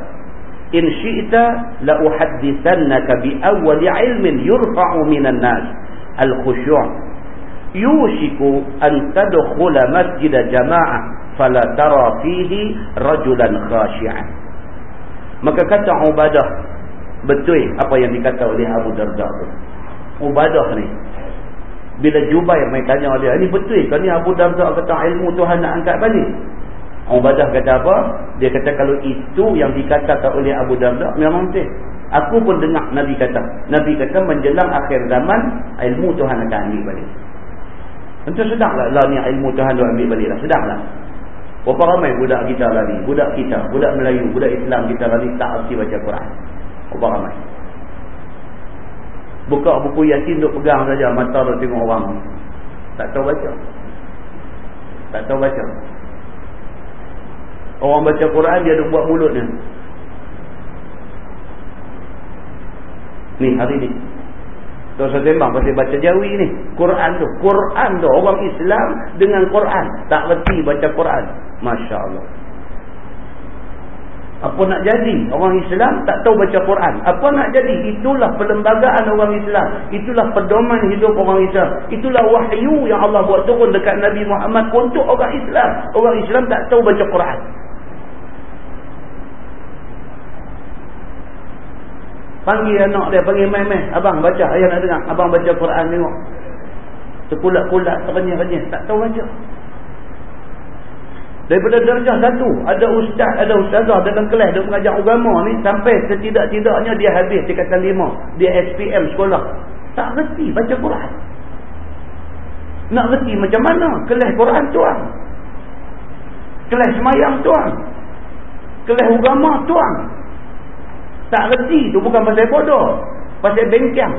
in syi'ta la uhaddithannaka bi awwal ilmin yurfa'u minan nas al-khusyu' yushiku an tadkhula masjid jama'ah fala tara fihi rajulan khashi'an Maka kata Ubadah betul apa yang dikata oleh Abu Darda tu. Ubadah ni bila Jubair mai tanya dia, "Ini betul ke ni Abu Darda kata ilmu Tuhan nak angkat balik?" Ubadah kata apa? Dia kata kalau itu yang dikatakan oleh Abu Darda memang betul. Aku pun dengar Nabi kata. Nabi kata menjelang akhir zaman ilmu Tuhan akan ambil balik. Tentu sedanglah lah ni ilmu Tuhan dia ambil balik lah. Sedanglah. Berapa ramai budak kita lari? Budak kita, budak Melayu, budak Islam kita lari tak arti baca Quran. Berapa ramai? Buka buku Yasin duk pegang saja mata dia tengok orang. Tak tahu baca. Tak tahu baca. Orang baca Quran dia duk buat mulut ni. Ni hari ni. Tak usah sembang pasal baca jawi ni. Quran tu. Quran tu. Orang Islam dengan Quran. Tak reti baca Quran. Masya Allah. Apa nak jadi? Orang Islam tak tahu baca Quran. Apa nak jadi? Itulah perlembagaan orang Islam. Itulah pedoman hidup orang Islam. Itulah wahyu yang Allah buat turun dekat Nabi Muhammad untuk orang Islam. Orang Islam tak tahu baca Quran. Panggil anak dia, panggil main-main. Abang baca, ayah nak dengar. Abang baca Quran tengok. Terpulat-pulat, terkenyah-kenyah. Tak tahu baca. Daripada darjah satu, ada ustaz, ada ustazah dalam kelas dia mengajar agama ni. Sampai setidak-tidaknya dia habis tingkatan lima. Dia SPM sekolah. Tak reti baca Quran. Nak reti macam mana? Kelas Quran tuan. Kelas semayang tuan. Kelas agama tuan. Tak reti tu bukan pasal bodoh. Pasal bengkang.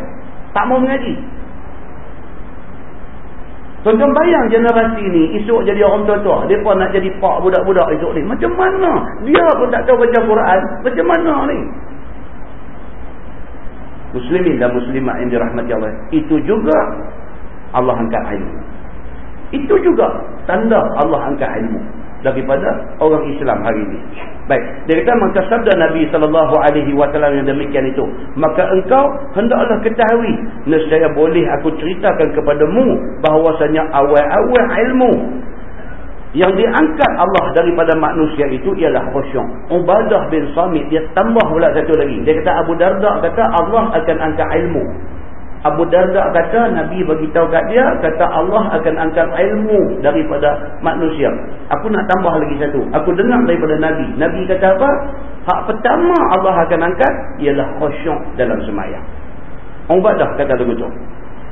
Tak mau mengaji. Tuan-tuan bayang generasi ni esok jadi orang tua-tua. Mereka nak jadi pak budak-budak esok ni. Macam mana? Dia pun tak tahu baca Quran. Macam mana ni? Muslimin dan muslimat yang dirahmati Allah. Itu juga Allah angkat ilmu. Itu juga tanda Allah angkat ilmu daripada orang Islam hari ini. Baik, dia kata maka sabda Nabi sallallahu alaihi wasallam yang demikian itu, maka engkau hendaklah ketahui nescaya boleh aku ceritakan kepadamu bahawasanya awal-awal ilmu yang diangkat Allah daripada manusia itu ialah khusyuk. Ubadah bin Samit dia tambah pula satu lagi. Dia kata Abu Darda kata Allah akan angkat ilmu Abu Darda kata Nabi bagi tahu kat dia kata Allah akan angkat ilmu daripada manusia. Aku nak tambah lagi satu. Aku dengar daripada Nabi. Nabi kata apa? Hak pertama Allah akan angkat ialah khusyuk dalam semayang. Ubadah kata begitu.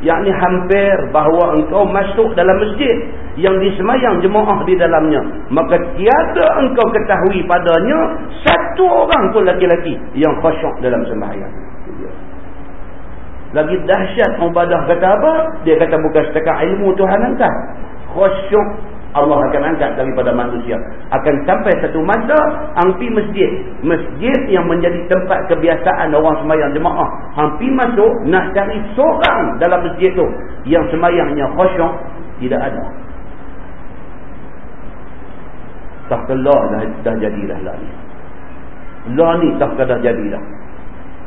Yakni hampir bahawa engkau masuk dalam masjid yang disemayang jemaah di dalamnya. Maka tiada engkau ketahui padanya satu orang pun laki-laki yang khusyuk dalam semayang. Lagi dahsyat ubadah kata apa? Dia kata bukan setakat ilmu Tuhan angkat. Khusyuk Allah akan angkat daripada manusia. Akan sampai satu masa, hampi masjid. Masjid yang menjadi tempat kebiasaan orang semayang jemaah. Hampi masuk, nak cari seorang dalam masjid tu. Yang semayangnya khusyuk, tidak ada. Tahta Allah dah, dah jadilah lah ni. Allah ni tahta dah jadilah.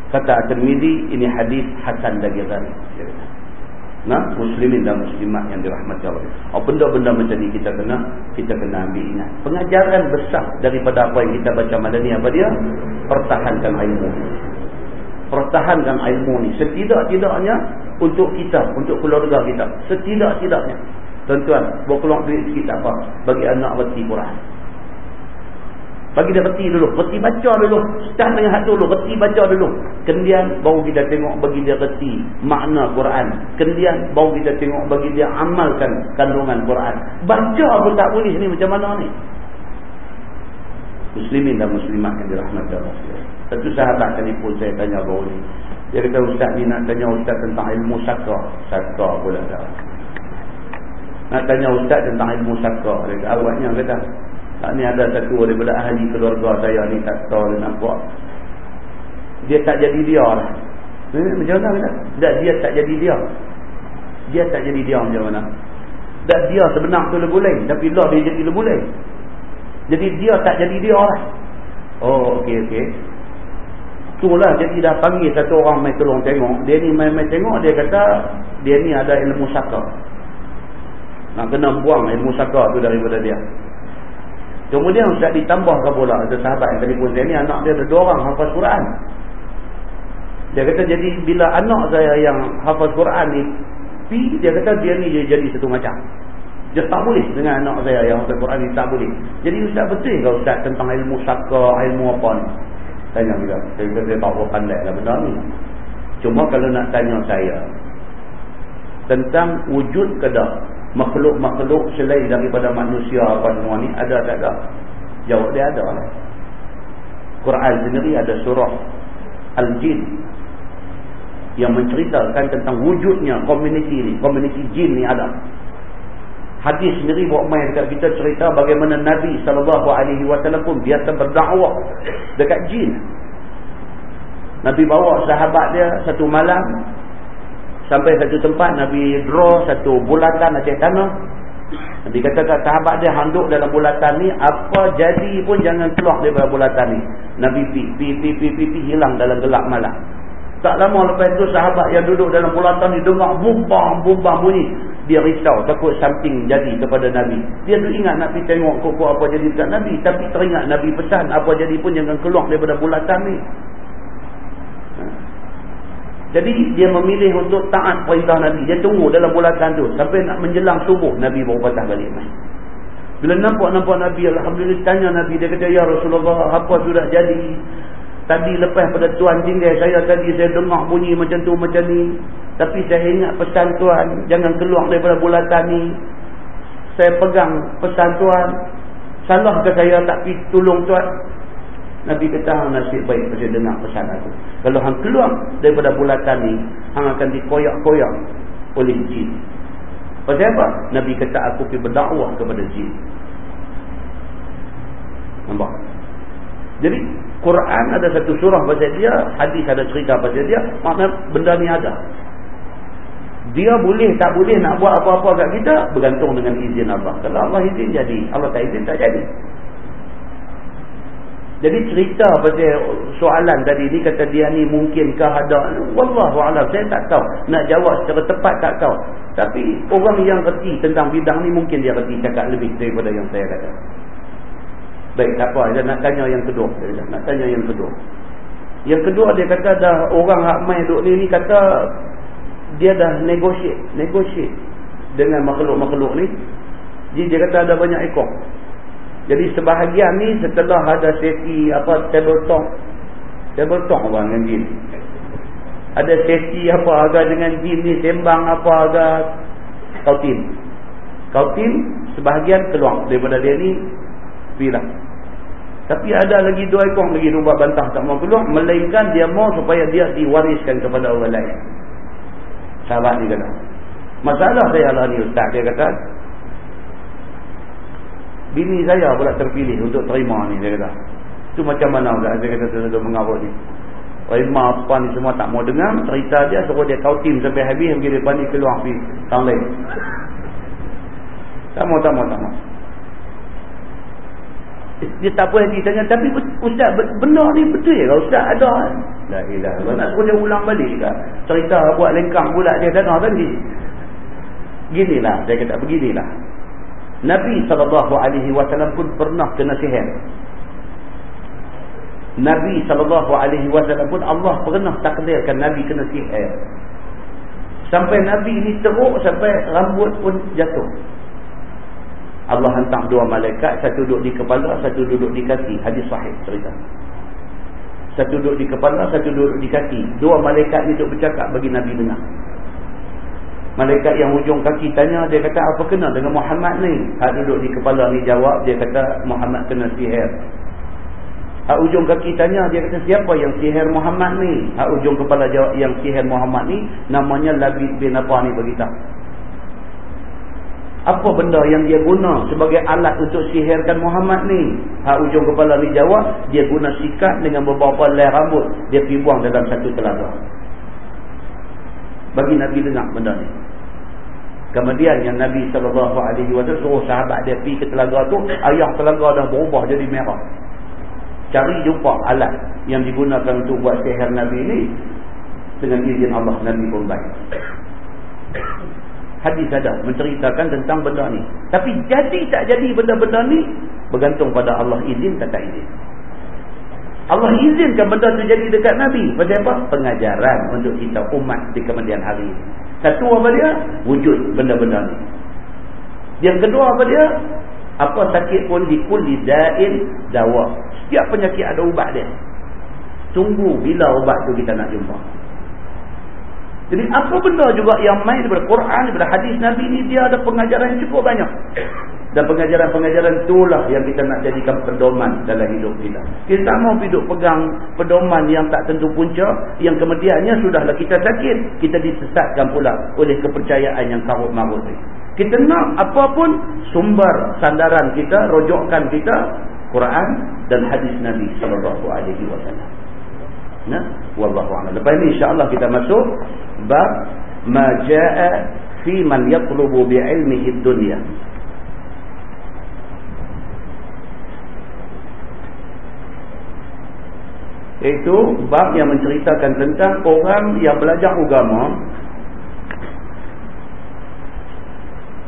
Kata At-Tirmidhi, ini hadis Hasan lagi tadi. Nah, muslimin dan muslimat yang dirahmati Allah. Oh, benda-benda macam ni kita kena kita kena ambil ingat. Pengajaran besar daripada apa yang kita baca malam ni apa dia? Pertahankan ilmu. Pertahankan ilmu ni. Setidak-tidaknya untuk kita, untuk keluarga kita. Setidak-tidaknya. Tuan-tuan, buat keluar duit sikit apa. Bagi anak berti Quran. Bagi dia reti dulu. Reti baca dulu. Start dengan hati dulu. Reti baca dulu. Kemudian baru kita tengok bagi dia reti makna Quran. Kemudian baru kita tengok bagi dia amalkan kandungan Quran. Baca pun tak boleh ni macam mana ni. Muslimin dan muslimat yang dirahmati Allah. Satu sahabat pun saya tanya baru ni. Dia kata ustaz ni nak tanya ustaz tentang ilmu syakar. Syakar pula dah. Nak tanya ustaz tentang ilmu syakar. Dia kata awaknya kata. Tak ni ada satu daripada ahli keluarga saya ni tak tahu dia nak buat. Dia tak jadi dia lah. Eh, macam mana kata? Tak, dia tak jadi dia. Dia tak jadi dia macam mana? Tak dia sebenar tu lebu lain. Tapi Allah dia jadi lebu lain. Jadi dia tak jadi dia lah. Oh okey okey. Itulah jadi dah panggil satu orang main tolong tengok. Dia ni main-main tengok dia kata dia ni ada ilmu sakar. Nak kena buang ilmu sakar tu daripada dia. Kemudian Ustaz ditambahkan pula ada sahabat yang telefon saya ni anak dia ada dua orang hafaz Quran. Dia kata jadi bila anak saya yang hafaz Quran ni pi dia kata dia ni jadi satu macam. Dia tak boleh dengan anak saya yang hafaz Quran ni tak boleh. Jadi Ustaz betul ke Ustaz tentang ilmu saka, ilmu apa ni? Tanya dia. Saya kata dia tak pandai lah benda ni. Cuma kalau nak tanya saya tentang wujud kedah makhluk-makhluk selain daripada manusia apa semua ni ada tak ada jawab dia ada Quran sendiri ada surah Al-Jin yang menceritakan tentang wujudnya komuniti ni komuniti jin ni ada. Hadis sendiri buat main dekat kita cerita bagaimana Nabi SAW pun biasa berdakwah dekat jin. Nabi bawa sahabat dia satu malam sampai satu tempat Nabi draw satu bulatan atas tanah. Nabi kata kat sahabat dia handuk dalam bulatan ni apa jadi pun jangan keluar daripada bulatan ni. Nabi pi pi pi pi, pi hilang dalam gelap malam tak lama lepas tu sahabat yang duduk dalam bulatan ni dengar bumbang bumbang bunyi dia risau takut something jadi kepada Nabi dia tu ingat nak pergi tengok kok apa jadi dekat Nabi tapi teringat Nabi pesan apa jadi pun jangan keluar daripada bulatan ni jadi dia memilih untuk taat perintah Nabi. Dia tunggu dalam bulatan tu. Sampai nak menjelang subuh. Nabi baru patah balik. Bila nampak-nampak Nabi. Alhamdulillah tanya Nabi. Dia kata, Ya Rasulullah apa sudah jadi. Tadi lepas pada Tuhan tinggal. Saya tadi saya dengar bunyi macam tu macam ni. Tapi saya ingat pesan Tuhan. Jangan keluar daripada bulatan ni. Saya pegang pesan Tuhan. Salah ke saya tak pergi tolong Tuhan. Nabi kata hang nasib baik pasal dengar pesan aku. Kalau hang keluar daripada bulatan ni, hang akan dikoyak-koyak oleh jin. Pasal apa? Nabi kata aku pergi berdakwah kepada jin. Nampak? Jadi Quran ada satu surah pasal dia, hadis ada cerita pasal dia, makna benda ni ada. Dia boleh tak boleh nak buat apa-apa kat kita bergantung dengan izin Allah. Kalau Allah izin jadi, Allah tak izin tak jadi. Jadi cerita pasal soalan tadi ni kata dia ni mungkinkah ada wallahu alam saya tak tahu nak jawab secara tepat tak tahu tapi orang yang reti tentang bidang ni mungkin dia reti cakap lebih daripada yang saya kata baik tak apa dia nak tanya yang kedua dia nak tanya yang kedua yang kedua dia kata dah orang hak mai duk ni ni kata dia dah negotiate negotiate dengan makhluk-makhluk ni jadi dia kata ada banyak ekor Jadi sebahagian ni setelah ada sesi apa table talk. Table talk apa dengan jin. Ada sesi apa agak dengan jin ni sembang apa agak kautin. Kautin sebahagian keluar daripada dia ni pilah. Tapi ada lagi dua ekor lagi rumah bantah tak mau keluar. Melainkan dia mau supaya dia diwariskan kepada orang lain. Sahabat ni kata. Masalah saya lah ni Ustaz. Dia kata. Bini saya pula terpilih untuk terima ni. Dia kata. Itu macam mana Ustaz. Dia kata sudah mengarut ni. Terima apa ni semua tak mau dengar. Cerita dia suruh dia kau tim sampai habis. Mungkin dia panik keluar pergi tahun lain. Tak mau, tak mau, tak mau dia tak apa hati tanya. Tapi ustaz benar ni betul ke? Ustaz ada. La ilaha nak suruh dia ulang balik ke? Cerita buat lengkang pula dia dengar tadi. Ginilah. Saya kata beginilah. Nabi SAW pun pernah kena sihir. Nabi SAW pun Allah pernah takdirkan Nabi kena sihir. Sampai Nabi ni teruk sampai rambut pun jatuh Allah hantar dua malaikat, satu duduk di kepala, satu duduk di kaki. Hadis sahih cerita. Satu duduk di kepala, satu duduk di kaki. Dua malaikat ni duduk bercakap bagi Nabi dengar. Malaikat yang hujung kaki tanya, dia kata apa kena dengan Muhammad ni? Hak duduk di kepala ni jawab, dia kata Muhammad kena sihir. Hak ujung kaki tanya, dia kata siapa yang sihir Muhammad ni? Hak ujung kepala jawab yang sihir Muhammad ni, namanya Labid bin apa ni beritahu apa benda yang dia guna sebagai alat untuk sihirkan Muhammad ni? Hak ujung kepala ni jawab dia guna sikat dengan beberapa leh rambut. Dia pergi buang dalam satu telaga. Bagi Nabi dengar benda ni. Kemudian yang Nabi SAW suruh sahabat dia pergi ke telaga tu ayah telaga dah berubah jadi merah. Cari jumpa alat yang digunakan untuk buat sihir Nabi ni dengan izin Allah Nabi pun baik hadis ada menceritakan tentang benda ni. Tapi jadi tak jadi benda-benda ni bergantung pada Allah izin tak izin. Allah izinkan benda tu jadi dekat Nabi. Pasal apa? Pengajaran untuk kita umat di kemudian hari. Satu apa dia? Wujud benda-benda ni. Yang kedua apa dia? Apa sakit pun dikulli da'in dawa. Setiap penyakit ada ubat dia. Tunggu bila ubat tu kita nak jumpa. Jadi apa benda juga yang main daripada Quran, daripada hadis Nabi ni dia ada pengajaran cukup banyak. Dan pengajaran-pengajaran itulah yang kita nak jadikan pedoman dalam hidup kita. Kita tak mau hidup pegang pedoman yang tak tentu punca, yang kemudiannya sudahlah kita sakit, kita disesatkan pula oleh kepercayaan yang karut marut ni. Kita nak apapun sumber sandaran kita, rojokkan kita Quran dan hadis Nabi alaihi wasallam. Nah, wallahu a'lam. Lepas ini insya-Allah kita masuk bab ma jaa fi man yatlubu bi ilmihi dunya. Itu bab yang menceritakan tentang orang yang belajar agama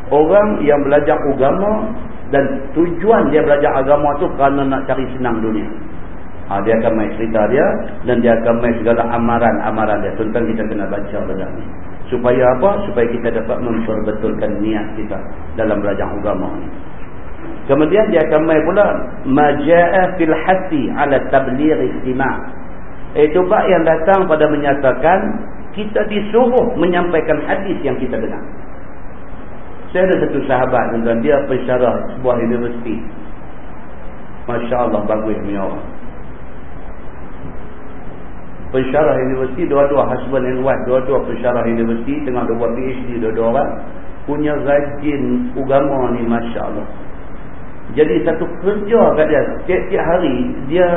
Orang yang belajar agama dan tujuan dia belajar agama tu kerana nak cari senang dunia. Ha, dia akan main cerita dia dan dia akan main segala amaran-amaran dia. Tentang kita kena baca benda ni. Supaya apa? Supaya kita dapat memperbetulkan niat kita dalam belajar agama ni. Kemudian dia akan main pula maja'a fil hasi ala tabligh istima'. Itu bab yang datang pada menyatakan kita disuruh menyampaikan hadis yang kita dengar. Saya ada satu sahabat tuan dia pensyarah sebuah universiti. Masya-Allah bagus punya orang pensyarah universiti dua-dua husband and wife dua-dua pensyarah universiti tengah dua buat PhD dua-dua orang punya rajin agama ni Masya Allah jadi satu kerja kat dia tiap-tiap hari dia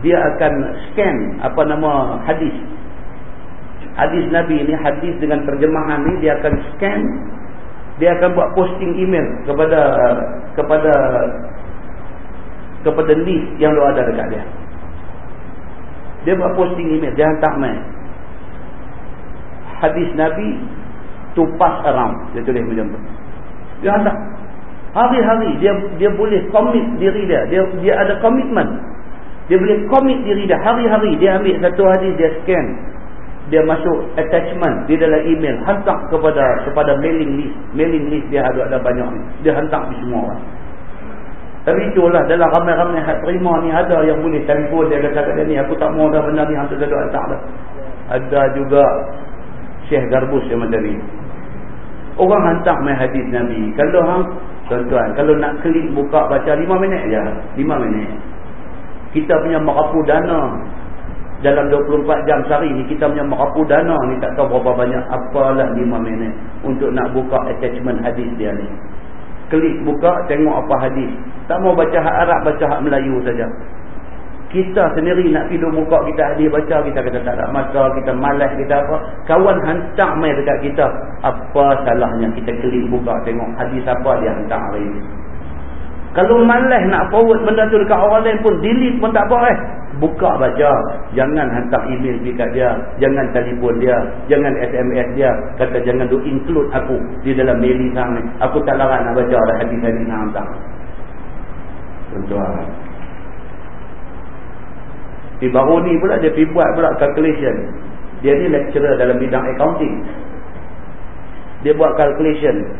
dia akan scan apa nama hadis. Hadis Nabi ni hadis dengan terjemahan ni dia akan scan dia akan buat posting email kepada kepada kepada list yang ada dekat dia dia buat posting email. Dia hantar mail. Hadis Nabi to pass around. Dia tulis macam tu. Dia hantar. Hari-hari dia dia boleh commit diri dia. Dia dia ada komitmen. Dia boleh commit diri dia. Hari-hari dia ambil satu hadis dia scan. Dia masuk attachment di dalam email. Hantar kepada kepada mailing list. Mailing list dia ada ada banyak. Dia hantar di semua orang. Tapi itulah dalam ramai-ramai hak terima ni ada yang boleh telefon dia kata kat dia ni aku tak mau dah benda ni hantar gaduh hantar dah. Ada juga Syekh Garbus yang macam ni. Orang hantar main hadis Nabi. Kalau hang tuan-tuan, kalau nak klik buka baca 5 minit aja. 5 minit. Kita punya merapu dana dalam 24 jam sehari ni kita punya merapu dana ni tak tahu berapa banyak apalah 5 minit untuk nak buka attachment hadis dia ni. Klik buka tengok apa hadis. Tak mau baca hak Arab, baca hak Melayu saja. Kita sendiri nak tidur muka kita hadir baca kita kata tak ada masa kita malas kita apa. Kawan hantar mai dekat kita. Apa salahnya kita klik buka tengok hadis apa dia hantar hari ini kalau malas nak forward benda tu dekat orang lain pun delete pun tak apa eh buka baca. Jangan hantar email dekat dia. Jangan telefon dia. Jangan SMS dia. Kata jangan do include aku di dalam mailing ni. Aku tak larang nak baca dah hadis-hadis nak hantar tuan-tuan. Di baru ni pula dia pergi buat pula calculation. Dia ni lecturer dalam bidang accounting. Dia buat calculation.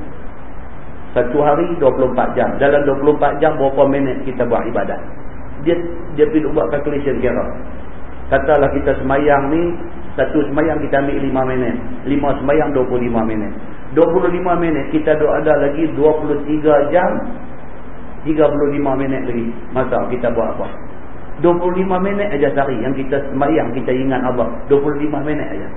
Satu hari 24 jam. Dalam 24 jam berapa minit kita buat ibadat. Dia dia pergi buat calculation kira. Katalah kita semayang ni, satu semayang kita ambil 5 minit. 5 semayang 25 minit. 25 minit kita ada lagi 23 jam 35 minit lagi. Masa kita buat apa? 25 minit aja sehari yang kita sembahyang kita ingat Allah 25 minit aja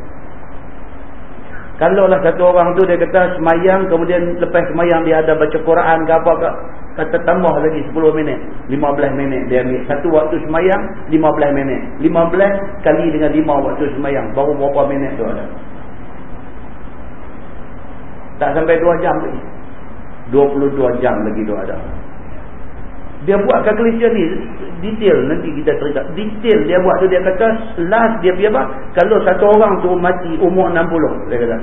kalau lah satu orang tu dia kata sembahyang kemudian lepas sembahyang dia ada baca Quran ke apa ke kata tambah lagi 10 minit 15 minit dia ambil. Satu waktu sembahyang 15 minit. 15 kali dengan 5 waktu sembahyang baru berapa minit tu ada? Tak sampai 2 jam lagi. 22 jam lagi tu ada. Dia buat calculation ni detail nanti kita cerita. Detail dia buat tu dia kata last dia pergi apa? Kalau satu orang tu mati umur 60 dia kata.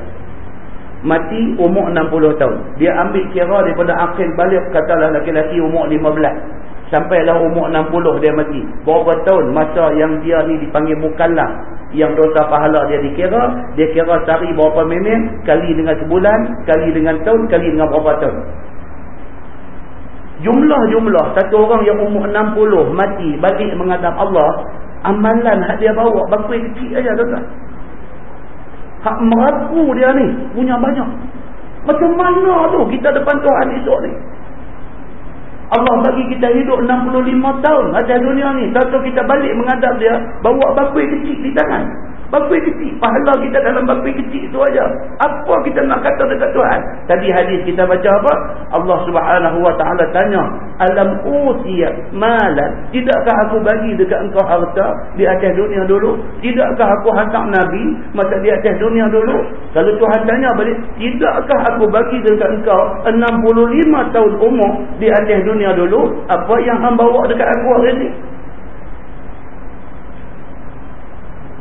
Mati umur 60 tahun. Dia ambil kira daripada akhir balik katalah laki-laki umur 15 sampailah umur 60 dia mati. Berapa tahun masa yang dia ni dipanggil mukallaf yang dosa pahala dia dikira dia kira sehari berapa minit kali dengan sebulan kali dengan tahun kali dengan berapa tahun Jumlah-jumlah satu orang yang umur 60 mati bagi menghadap Allah, amalan hak dia bawa bakui kecil aja tuan. Hak merapu dia ni punya banyak. Macam mana tu kita depan Tuhan esok ni? Allah bagi kita hidup 65 tahun atas dunia ni. Satu kita balik menghadap dia, bawa bakui kecil di tangan. Bakui kecil. Pahala kita dalam bakui kecil itu aja. Apa kita nak kata dekat Tuhan? Tadi hadis kita baca apa? Allah subhanahu wa ta'ala tanya. Alam usia malan. Tidakkah aku bagi dekat engkau harta di atas dunia dulu? Tidakkah aku hantar Nabi masa di atas dunia dulu? Kalau Tuhan tanya balik. Tidakkah aku bagi dekat engkau 65 tahun umur di atas dunia dulu? Apa yang hamba bawa dekat aku hari ini?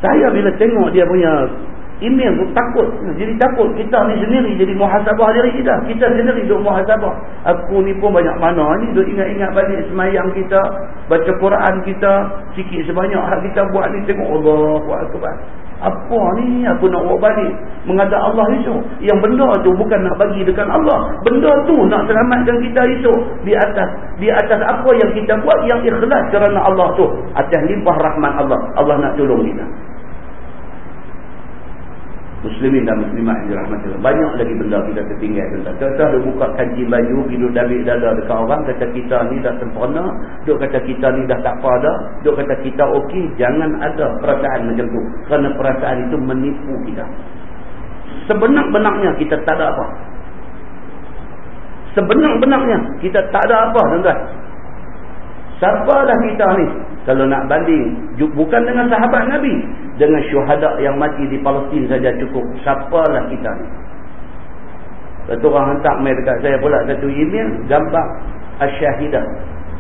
Saya bila tengok dia punya email tu takut. Jadi takut kita ni sendiri jadi muhasabah diri kita. Kita sendiri duk muhasabah. Aku ni pun banyak mana ni duk ingat-ingat balik semayang kita. Baca Quran kita. Sikit sebanyak hak kita buat ni tengok Allah. Akbar. Apa ni aku nak buat balik. Mengadap Allah esok. Yang benda tu bukan nak bagi dekat Allah. Benda tu nak selamatkan kita esok. Di atas di atas apa yang kita buat yang ikhlas kerana Allah tu. Atas limpah rahmat Allah. Allah nak tolong kita muslimin dan muslimat yang dirahmati Allah. Banyak lagi benda kita tertinggal tuan. Contoh dia buka kaji baju, hidup dabik dada dekat orang kata kita ni dah sempurna, duk kata kita ni dah tak apa dah, duk kata kita okey, jangan ada perasaan macam tu. Kerana perasaan itu menipu kita. Sebenar-benarnya kita tak ada apa. Sebenar-benarnya kita tak ada apa tuan-tuan. Siapalah kita ni kalau nak banding bukan dengan sahabat Nabi dengan syuhada yang mati di Palestin saja cukup. Siapalah kita ni? Satu orang hantar mail dekat saya pula satu email gambar asyahidah.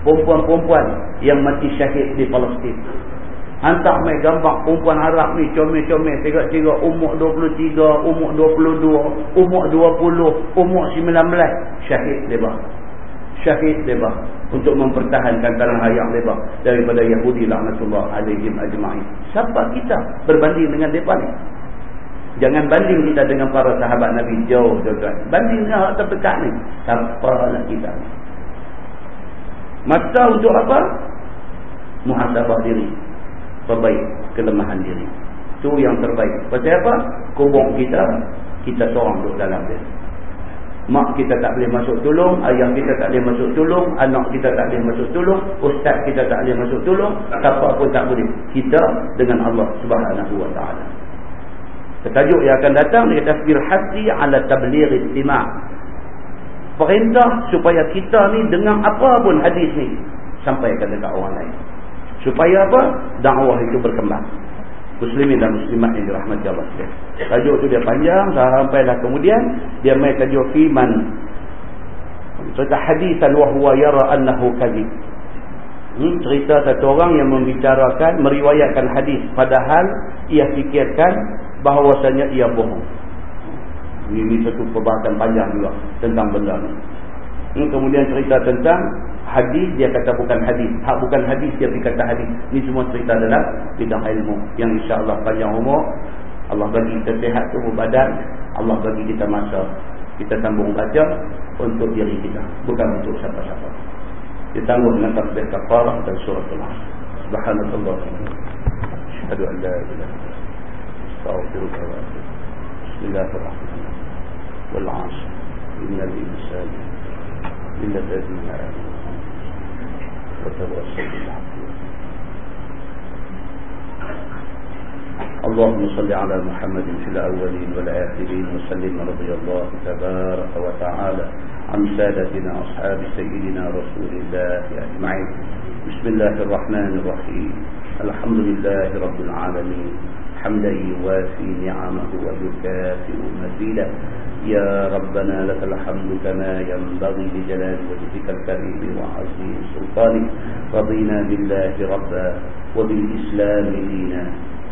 Perempuan-perempuan yang mati syahid di Palestin. Hantar mail gambar perempuan Arab ni comel-comel tiga-tiga umur 23 umur 22 umur 20 umur 19 syahid lebar syahid lebar untuk mempertahankan tanah hayat lebar daripada Yahudi laknatullah alaihim ajma'in. Siapa kita berbanding dengan mereka ni? Jangan banding kita dengan para sahabat Nabi jauh tuan-tuan. Banding dengan orang terdekat ni. Siapa lah kita ni? Masa untuk apa? Muhasabah diri. Perbaik kelemahan diri. Itu yang terbaik. Pasal apa? Kubur kita, kita seorang duduk dalam dia. Mak kita tak boleh masuk tolong, ayah kita tak boleh masuk tolong, anak kita tak boleh masuk tolong, ustaz kita tak boleh masuk tolong, siapa pun tak boleh. Kita dengan Allah Subhanahu wa taala. Ketajuk yang akan datang dia kata firhasi ala tabligh istima' perintah supaya kita ni dengan apa pun hadis ni sampaikan dekat orang lain supaya apa dakwah itu berkembang muslimin dan muslimat yang dirahmati Allah sekalian tajuk tu dia panjang sampailah kemudian dia mai tajuk fiman cerita hadis wa huwa yara annahu kadhib hmm, cerita satu orang yang membicarakan meriwayatkan hadis padahal ia fikirkan bahawasanya ia bohong. Ini, ini satu perbahasan panjang juga tentang benda ni. Ini kemudian cerita tentang hadis dia kata bukan hadis. Hak bukan hadis dia kata hadis. Ini semua cerita dalam bidang ilmu yang insya-Allah panjang umur. Allah bagi kita sihat tubuh badan, Allah bagi kita masa kita sambung baca untuk diri kita, bukan untuk siapa-siapa. Ditanggung dengan tasbih kafarah dan surah Al-Asr. Subhanallah. Asyhadu an la ilaha illallah. أستغفرك وأتوب بسم الله الرحمن الرحيم والعصر إن الإنسان إلا الذين آمنوا وتواصوا بالحق. اللهم صل على محمد في الأولين والآخرين وسلم رضي الله تبارك وتعالى عن سادتنا أصحاب سيدنا رسول الله أجمعين. بسم الله الرحمن الرحيم. الحمد لله رب العالمين. حمدا يوافي نعمه ويكافئ مزيدا. يا ربنا لك الحمد كما ينبغي لجلال وجهك الكريم وعظيم سلطانك. رضينا بالله ربا وبالإسلام دينا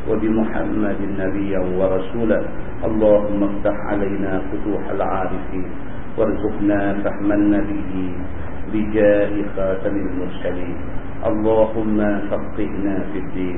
وبمحمد نبيا ورسولا. اللهم افتح علينا فتوح العارفين وارزقنا فهم النبي بجاه خاتم المرسلين. اللهم فقهنا في الدين